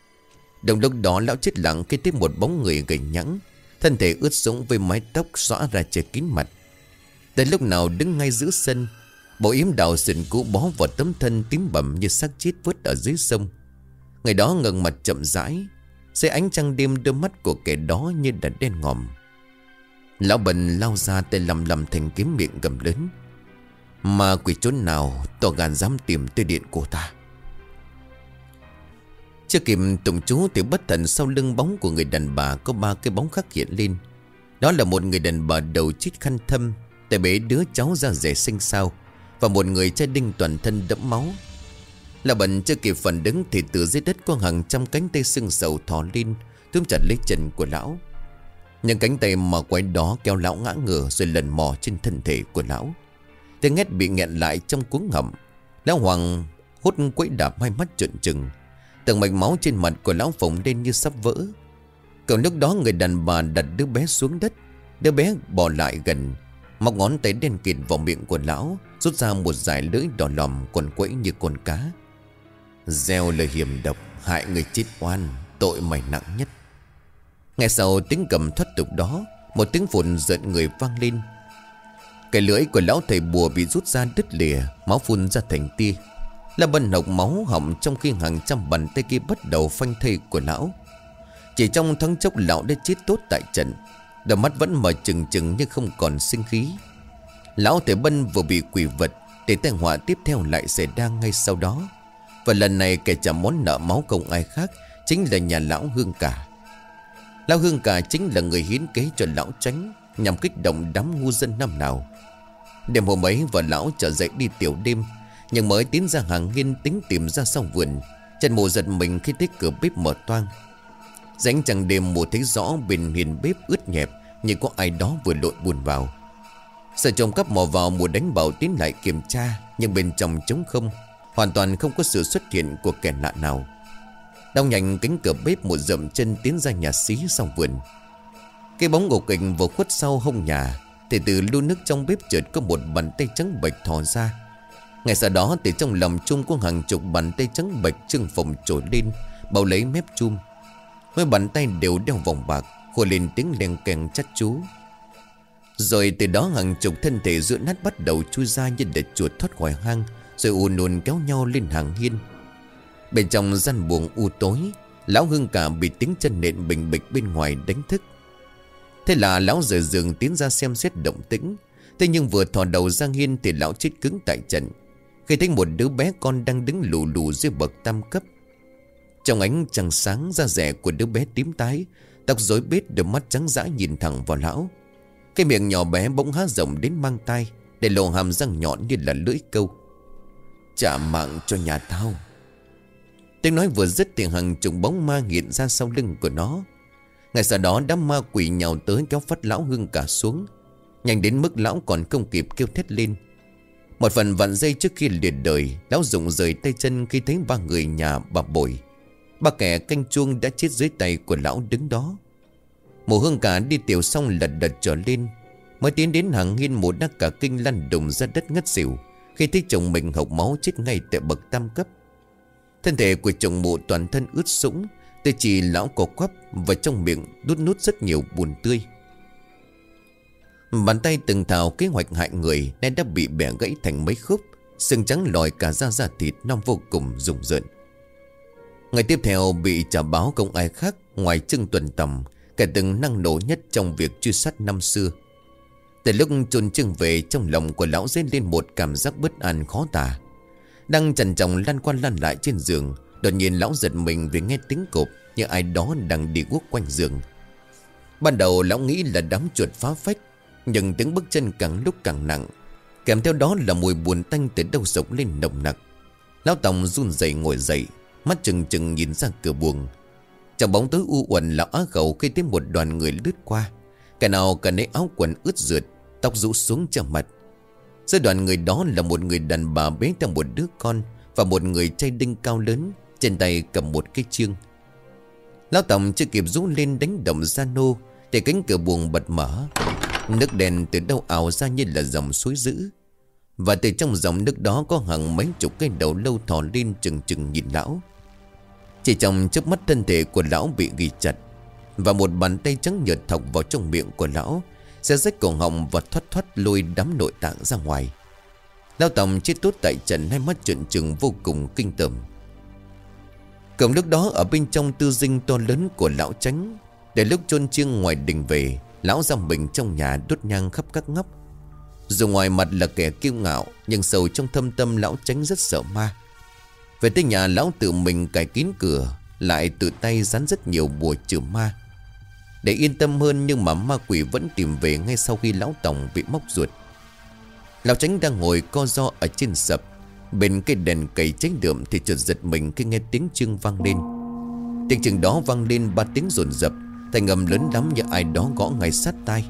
Đồng lúc đó lão chết lặng Khi thấy một bóng người gầy nhẵn, Thân thể ướt sũng với mái tóc xõa ra che kín mặt. Tới lúc nào đứng ngay giữa sân Bộ yếm đào sình cũ bó vào tấm thân tím bầm như xác chết vớt ở dưới sông. Ngày đó ngần mặt chậm rãi dưới ánh trăng đêm đôi mắt của kẻ đó như đã đen ngòm. Lão bần lao ra tay lầm lầm thành kiếm miệng gầm lớn. Mà quỷ trốn nào to gan dám tìm tới điện của ta? Chưa kịp tụng chú thì bất thần sau lưng bóng của người đàn bà Có ba cái bóng khác hiện lên. Đó là một người đàn bà đầu chít khăn thâm Tại bế đứa cháu ra rẻ sinh sao Và một người trai đinh toàn thân đẫm máu. Là bần chưa kịp phần đứng Thì từ dưới đất có hàng trăm cánh tay sưng sầu thò lên, Túm chặt lấy chân của lão. Những cánh tay mà quay đó kéo lão ngã ngửa Rồi lần mò trên thân thể của lão. Tiếng hét bị nghẹn lại trong cuống ngậm Lão Hoàng hút quẫy đạp hai mắt trợn trừng. Từng mạch máu trên mặt của lão phồng lên như sắp vỡ. Còn lúc đó, người đàn bà đặt đứa bé xuống đất. Đứa bé bò lại gần, Móc ngón tay đen kịt vào miệng của lão, Rút ra một dải lưỡi đỏ lòm quần quẫy như con cá. Gieo lời hiểm độc, Hại người chết oan, Tội mày nặng nhất. Ngay sau tiếng cầm thoát tục đó, Một tiếng phun giận người vang lên. Cái lưỡi của lão thầy bùa bị rút ra đứt lìa, Máu phun ra thành tia. Là bần hộc máu hỏng trong khi hàng trăm bàn tay kia bắt đầu phanh thây của lão. Chỉ trong thoáng chốc lão đã chết tốt tại trận. Đôi mắt vẫn mở trừng trừng nhưng không còn sinh khí. Lão thầy bân vừa bị quỷ vật Để tai họa tiếp theo lại xảy ra ngay sau đó. Và lần này kẻ trả món nợ máu công ai khác Chính là nhà lão hương cả. Lão Hương cả chính là người hiến kế cho lão tránh Nhằm kích động đám ngu dân năm nào. Đêm hôm ấy và lão trở dậy đi tiểu đêm, Nhưng mới tiến ra hàng nghiên tính tìm ra sau vườn. Trần mù giật mình khi thấy cửa bếp mở toang. Ránh chẳng đêm mù thấy rõ bên hiền bếp ướt nhẹp Như có ai đó vừa lội buồn vào. Sợ chồng cắp mò vào mùa đánh bảo tiến lại kiểm tra, Nhưng bên trong trống không. Hoàn toàn không có sự xuất hiện của kẻ lạ nào. Đong nhanh cánh cửa bếp một dậm chân tiến ra nhà xí sau vườn. Cái bóng ngục kình vừa khuất sau hông nhà, Thì từ lu nước trong bếp chợt có một bàn tay trắng bệch thò ra. Ngay sau đó từ trong lòng chung có hàng chục bàn tay trắng bệch trưng phồng trồi lên, Bao lấy mép chum. Mỗi bàn tay đều đeo vòng bạc Khua lên tiếng len kèn chắt chú. Rồi từ đó hàng chục thân thể giữa nát bắt đầu chui ra như để chuột thoát khỏi hang. Rồi ùn ùn kéo nhau lên hàng hiên. Bên trong gian buồng u tối, Lão Hưng cả bị tiếng chân nện bình bịch bên ngoài đánh thức. Thế là lão rời giường tiến ra xem xét động tĩnh. Thế nhưng vừa thò đầu ra hiên Thì lão chết cứng tại trận. Khi thấy một đứa bé con đang đứng lù lù dưới bậc tam cấp. Trong ánh trăng sáng da rẻ của đứa bé tím tái, Tóc rối bết đôi mắt trắng dã nhìn thẳng vào lão. Cái miệng nhỏ bé bỗng há rộng đến mang tay Để lộ hàm răng nhọn như là lưỡi câu. Trả mạng cho nhà tao Tiếng nói vừa dứt thì hàng chục bóng ma hiện ra sau lưng của nó. Ngay sau đó, đám ma quỷ nhào tới kéo phát lão hưng cả xuống. Nhanh đến mức lão còn không kịp kêu thét lên. Một phần vạn dây trước khi liệt đời, Lão dụng rời tay chân khi thấy ba người nhà bà bồi Ba kẻ canh chuông đã chết dưới tay của lão đứng đó. Mùa hương cả đi tiểu xong lật đật trở lên, Mới tiến đến hàng hiên một đắc cả kinh lăn đùng ra đất ngất xỉu. Khi thấy chồng mình hộc máu chết ngay tại bậc tam cấp. Thân thể của chồng mụ toàn thân ướt sũng Từ chỉ lão cổ quắp Và trong miệng đút nút rất nhiều buồn tươi. Bàn tay từng thảo kế hoạch hại người Nên đã bị bẻ gãy thành mấy khúc, xương trắng lòi cả da da thịt Nó vô cùng rùng rợn. Ngày tiếp theo bị trả báo công ai khác Ngoài trưng tuần tầm, Kẻ từng năng nổ nhất trong việc truy sát năm xưa. Từ lúc chôn trưng về, Trong lòng của lão dấy lên một cảm giác bất an khó tả. Đang trần trọng lăn qua lăn lại trên giường, Đột nhiên lão giật mình vì nghe tiếng cộp Như ai đó đang đi guốc quanh giường. Ban đầu lão nghĩ là đám chuột phá phách, Nhưng tiếng bước chân càng lúc càng nặng, Kèm theo đó là mùi buồn tanh từ đầu sộc lên nồng nặc. Lão Tòng run rẩy ngồi dậy, Mắt chừng chừng nhìn ra cửa buồng. Trong bóng tối u uẩn, lão á khẩu khi thấy một đoàn người lướt qua. Cả nào cả nấy áo quần ướt rượt Tóc rũ xuống trở mặt. Giữa đoàn người đó là một người đàn bà bế theo một đứa con Và một người trai đinh cao lớn, Trên tay cầm một cái chiêng. Lão Tổng chưa kịp rú lên đánh động ra nô Thì cánh cửa buồng bật mở. Nước đèn từ đâu ảo ra như là dòng suối dữ. Và từ trong dòng nước đó có hàng mấy chục cái đầu lâu thò lên chừng chừng nhìn lão. Chỉ trong chớp mắt thân thể của lão bị ghi chặt Và một bàn tay trắng nhợt thọc vào trong miệng của lão Xe rách cổ họng và thoát thoát lôi đám nội tạng ra ngoài. Lao Tòng chết tốt tại trận hai mắt trợn trừng vô cùng kinh tởm. Cầm lúc đó, ở bên trong tư dinh to lớn của lão tránh Để lúc chôn chiêng ngoài đình về, Lão giam mình trong nhà đốt nhang khắp các ngóc. Dù ngoài mặt là kẻ kiêu ngạo, Nhưng sâu trong thâm tâm lão tránh rất sợ ma. Về tới nhà, lão tự mình cài kín cửa, Lại tự tay dán rất nhiều bùa trừ ma để yên tâm hơn nhưng mà ma quỷ vẫn tìm về ngay sau khi lão tổng bị móc ruột. Lão tránh đang ngồi co do ở trên sập. Bên cây đèn cầy cháy đượm thì chợt giật mình khi nghe tiếng chương vang lên. Tiếng chừng đó vang lên ba tiếng rồn rập Thành ngầm lớn lắm như ai đó gõ ngay sát tai.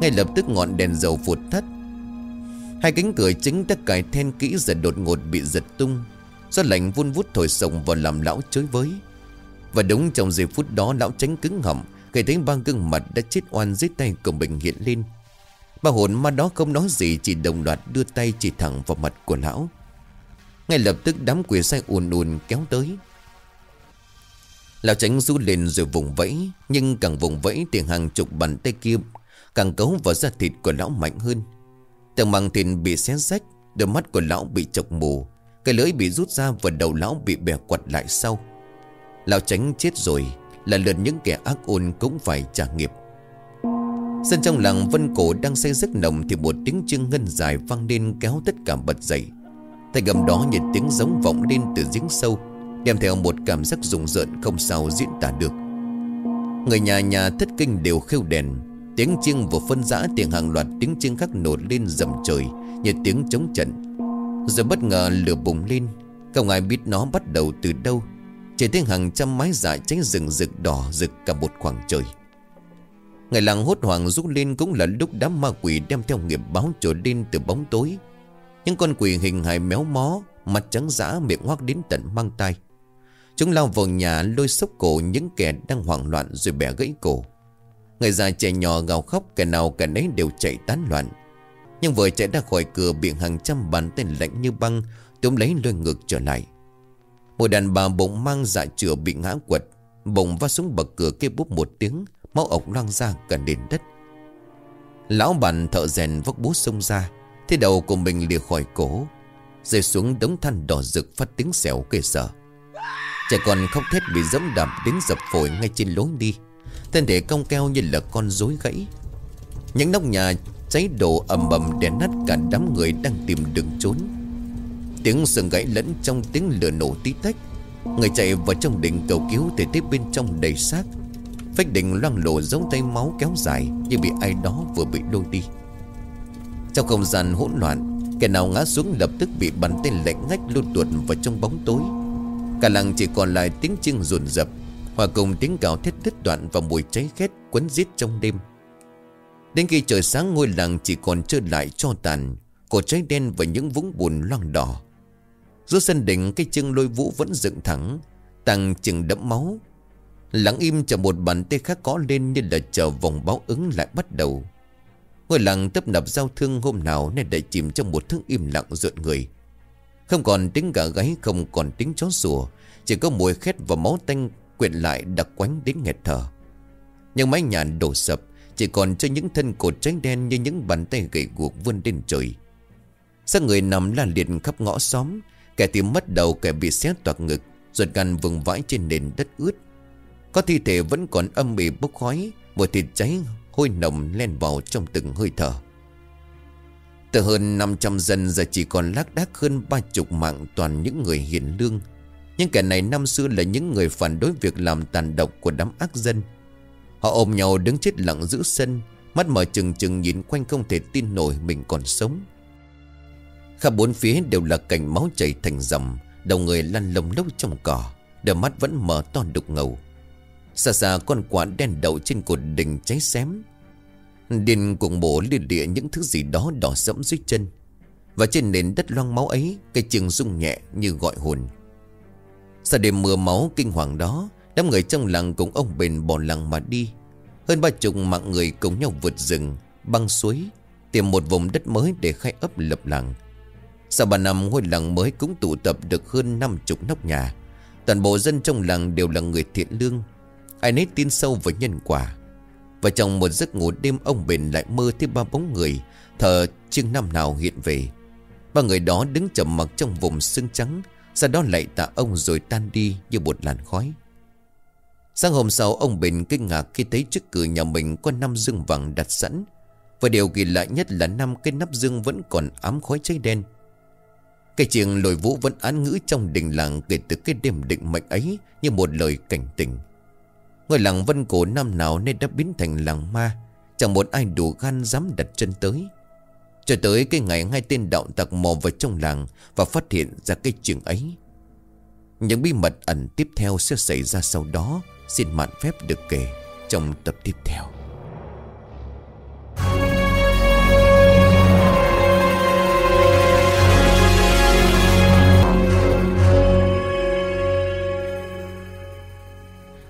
Ngay lập tức ngọn đèn dầu vụt thắt Hai cánh cửa chính đã cài then kỹ giật đột ngột bị giật tung. Gió lạnh vun vút thổi sồng vào làm lão chối với. Và đúng trong giây phút đó, lão tránh cứng họng khi thấy ba gương mặt đã chết oan dưới tay của mình hiện lên. Ba hồn ma đó không nói gì, Chỉ đồng loạt đưa tay chỉ thẳng vào mặt của lão. Ngay lập tức đám quỷ sai ùn ùn kéo tới. Lão tránh du lên rồi vùng vẫy, Nhưng càng vùng vẫy thì hàng chục bàn tay kia Càng cấu vào da thịt của lão mạnh hơn. Tầng màng thịt bị xé rách, Đôi mắt của lão bị chọc mù, Cái lưỡi bị rút ra và đầu lão bị bẻ quặt lại sau. Lão tránh chết rồi là lượt những kẻ ác ôn cũng phải trả nghiệp. Sân trong làng Vân Cổ đang say giấc nồng Thì một tiếng chương ngân dài vang lên kéo tất cả bật dậy. Thay gầm đó như tiếng giống vọng lên từ giếng sâu Đem theo một cảm giác rùng rợn không sao diễn tả được. Người nhà nhà thất kinh đều khêu đèn, Tiếng chiêng vừa phân rã tiếng hàng loạt tiếng chiêng khác nổ lên dầm trời Như tiếng chống trận. Rồi bất ngờ lửa bùng lên, Không ai biết nó bắt đầu từ đâu chỉ thấy hàng trăm mái dại cháy rừng rực đỏ rực cả một khoảng trời. Ngày làng hốt hoảng rút lên cũng là lúc đám ma quỷ đem theo nghiệp báo trở lên từ bóng tối. Những con quỷ hình hài méo mó, Mặt trắng dã, miệng hoác đến tận mang tay Chúng lao vào nhà lôi sốc cổ những kẻ đang hoảng loạn rồi bẻ gãy cổ. Người già trẻ nhỏ gào khóc, Kẻ nào kẻ nấy đều chạy tán loạn. Nhưng vừa chạy ra khỏi cửa Bị hàng trăm bàn tay lạnh như băng Tôm lấy lôi ngược trở lại. Một đàn bà bụng mang dạ chữa bị ngã quật Bỗng vắt xuống bậc cửa kêu búp một tiếng, Máu ọc loang ra cả nền đất. Lão bản thợ rèn vốc bút xông ra Thế đầu của mình lìa khỏi cổ, Rơi xuống đống than đỏ rực phát tiếng xẻo kề sợ. Trẻ con khóc thét bị dẫm đạp đến dập phổi ngay trên lối đi, Thân thể cong keo như là con rối gãy. Những nóc nhà cháy đổ ầm ầm đè nát cả đám người đang tìm đường trốn. Tiếng sừng gãy lẫn trong tiếng lửa nổ tí tách. Người chạy vào trong đỉnh cầu cứu Thì tiếp bên trong đầy xác. Phách đỉnh loang lộ giống tay máu kéo dài Như bị ai đó vừa bị lôi đi. Trong không gian hỗn loạn, Kẻ nào ngã xuống lập tức bị bắn tên lạnh ngách luôn tuột vào trong bóng tối. Cả làng chỉ còn lại tiếng chiêng rồn rập, Hòa cùng tiếng gào thét đứt đoạn Và mùi cháy khét quấn giết trong đêm. Đến khi trời sáng, ngôi làng chỉ còn trơ lại cho tàn, Cổ cháy đen và những vũng bùn loang đỏ. Giữa sân đỉnh, cái chân lôi vũ vẫn dựng thẳng Tăng chừng đẫm máu. Lặng im chờ một bàn tay khác có lên Như là chờ vòng báo ứng lại bắt đầu. Ngôi làng tấp nập giao thương hôm nào Nên đã chìm trong một thứ im lặng rợn người. Không còn tiếng gà gáy, Không còn tiếng chó sủa, Chỉ có mùi khét và máu tanh Quyện lại đặc quánh đến nghẹt thở. Nhưng mái nhà đổ sập, Chỉ còn cho những thân cột cháy đen Như những bàn tay gậy guộc vươn lên trời. Xác người nằm la liệt khắp ngõ xóm Kẻ thì mất đầu, kẻ bị xé toạc ngực, Ruột gan vùng vãi trên nền đất ướt. Có thi thể vẫn còn âm mỉ bốc khói, Mùi thịt cháy hôi nồng len vào trong từng hơi thở. Từ hơn 500 dân giờ chỉ còn lác đác hơn ba chục mạng toàn những người hiền lương. Nhưng kẻ này năm xưa là những người phản đối việc làm tàn độc của đám ác dân. Họ ôm nhau đứng chết lặng giữa sân, Mắt mở chừng chừng nhìn quanh không thể tin nổi mình còn sống. Khắp bốn phía đều là cảnh máu chảy thành dòng, Đầu người lăn lông lốc trong cỏ, Đôi mắt vẫn mở to đục ngầu. Xa xa con quả đen đậu trên cột đỉnh cháy xém. Điền cuồng bổ liên địa những thứ gì đó đỏ sẫm dưới chân. Và trên nền đất loang máu ấy, Cây trường rung nhẹ như gọi hồn. Sau đêm mưa máu kinh hoàng đó, Đám người trong làng cùng ông bền bỏ làng mà đi. Hơn ba chục mạng người cùng nhau vượt rừng, Băng suối, Tìm một vùng đất mới để khai ấp lập làng sau ba năm ngôi làng mới cũng tụ tập được hơn năm chục nóc nhà? Toàn bộ dân trong làng đều là người thiện lương. Ai nấy tin sâu vào nhân quả. Và trong một giấc ngủ đêm ông bền lại mơ thấy ba bóng người, Thờ chương năm nào hiện về. Ba người đó đứng chậm mặc trong vùng sương trắng, Sau đó lại tạ ông rồi tan đi như một làn khói. Sáng hôm sau, ông Bình kinh ngạc khi thấy trước cửa nhà mình có năm dương vàng đặt sẵn. Và điều kỳ lạ nhất là năm cái nắp dương vẫn còn ám khói cháy đen cái chuyện lồi vũ vẫn án ngữ trong đình làng kể từ cái đêm định mệnh ấy như một lời cảnh tỉnh. Ngôi làng vân cổ năm nào nên đã biến thành làng ma, chẳng một ai đủ gan dám đặt chân tới. Cho tới cái ngày hai tên đạo tặc mò vào trong làng và phát hiện ra cái chuyện ấy. Những bí mật ẩn tiếp theo sẽ xảy ra sau đó, xin mạn phép được kể trong tập tiếp theo.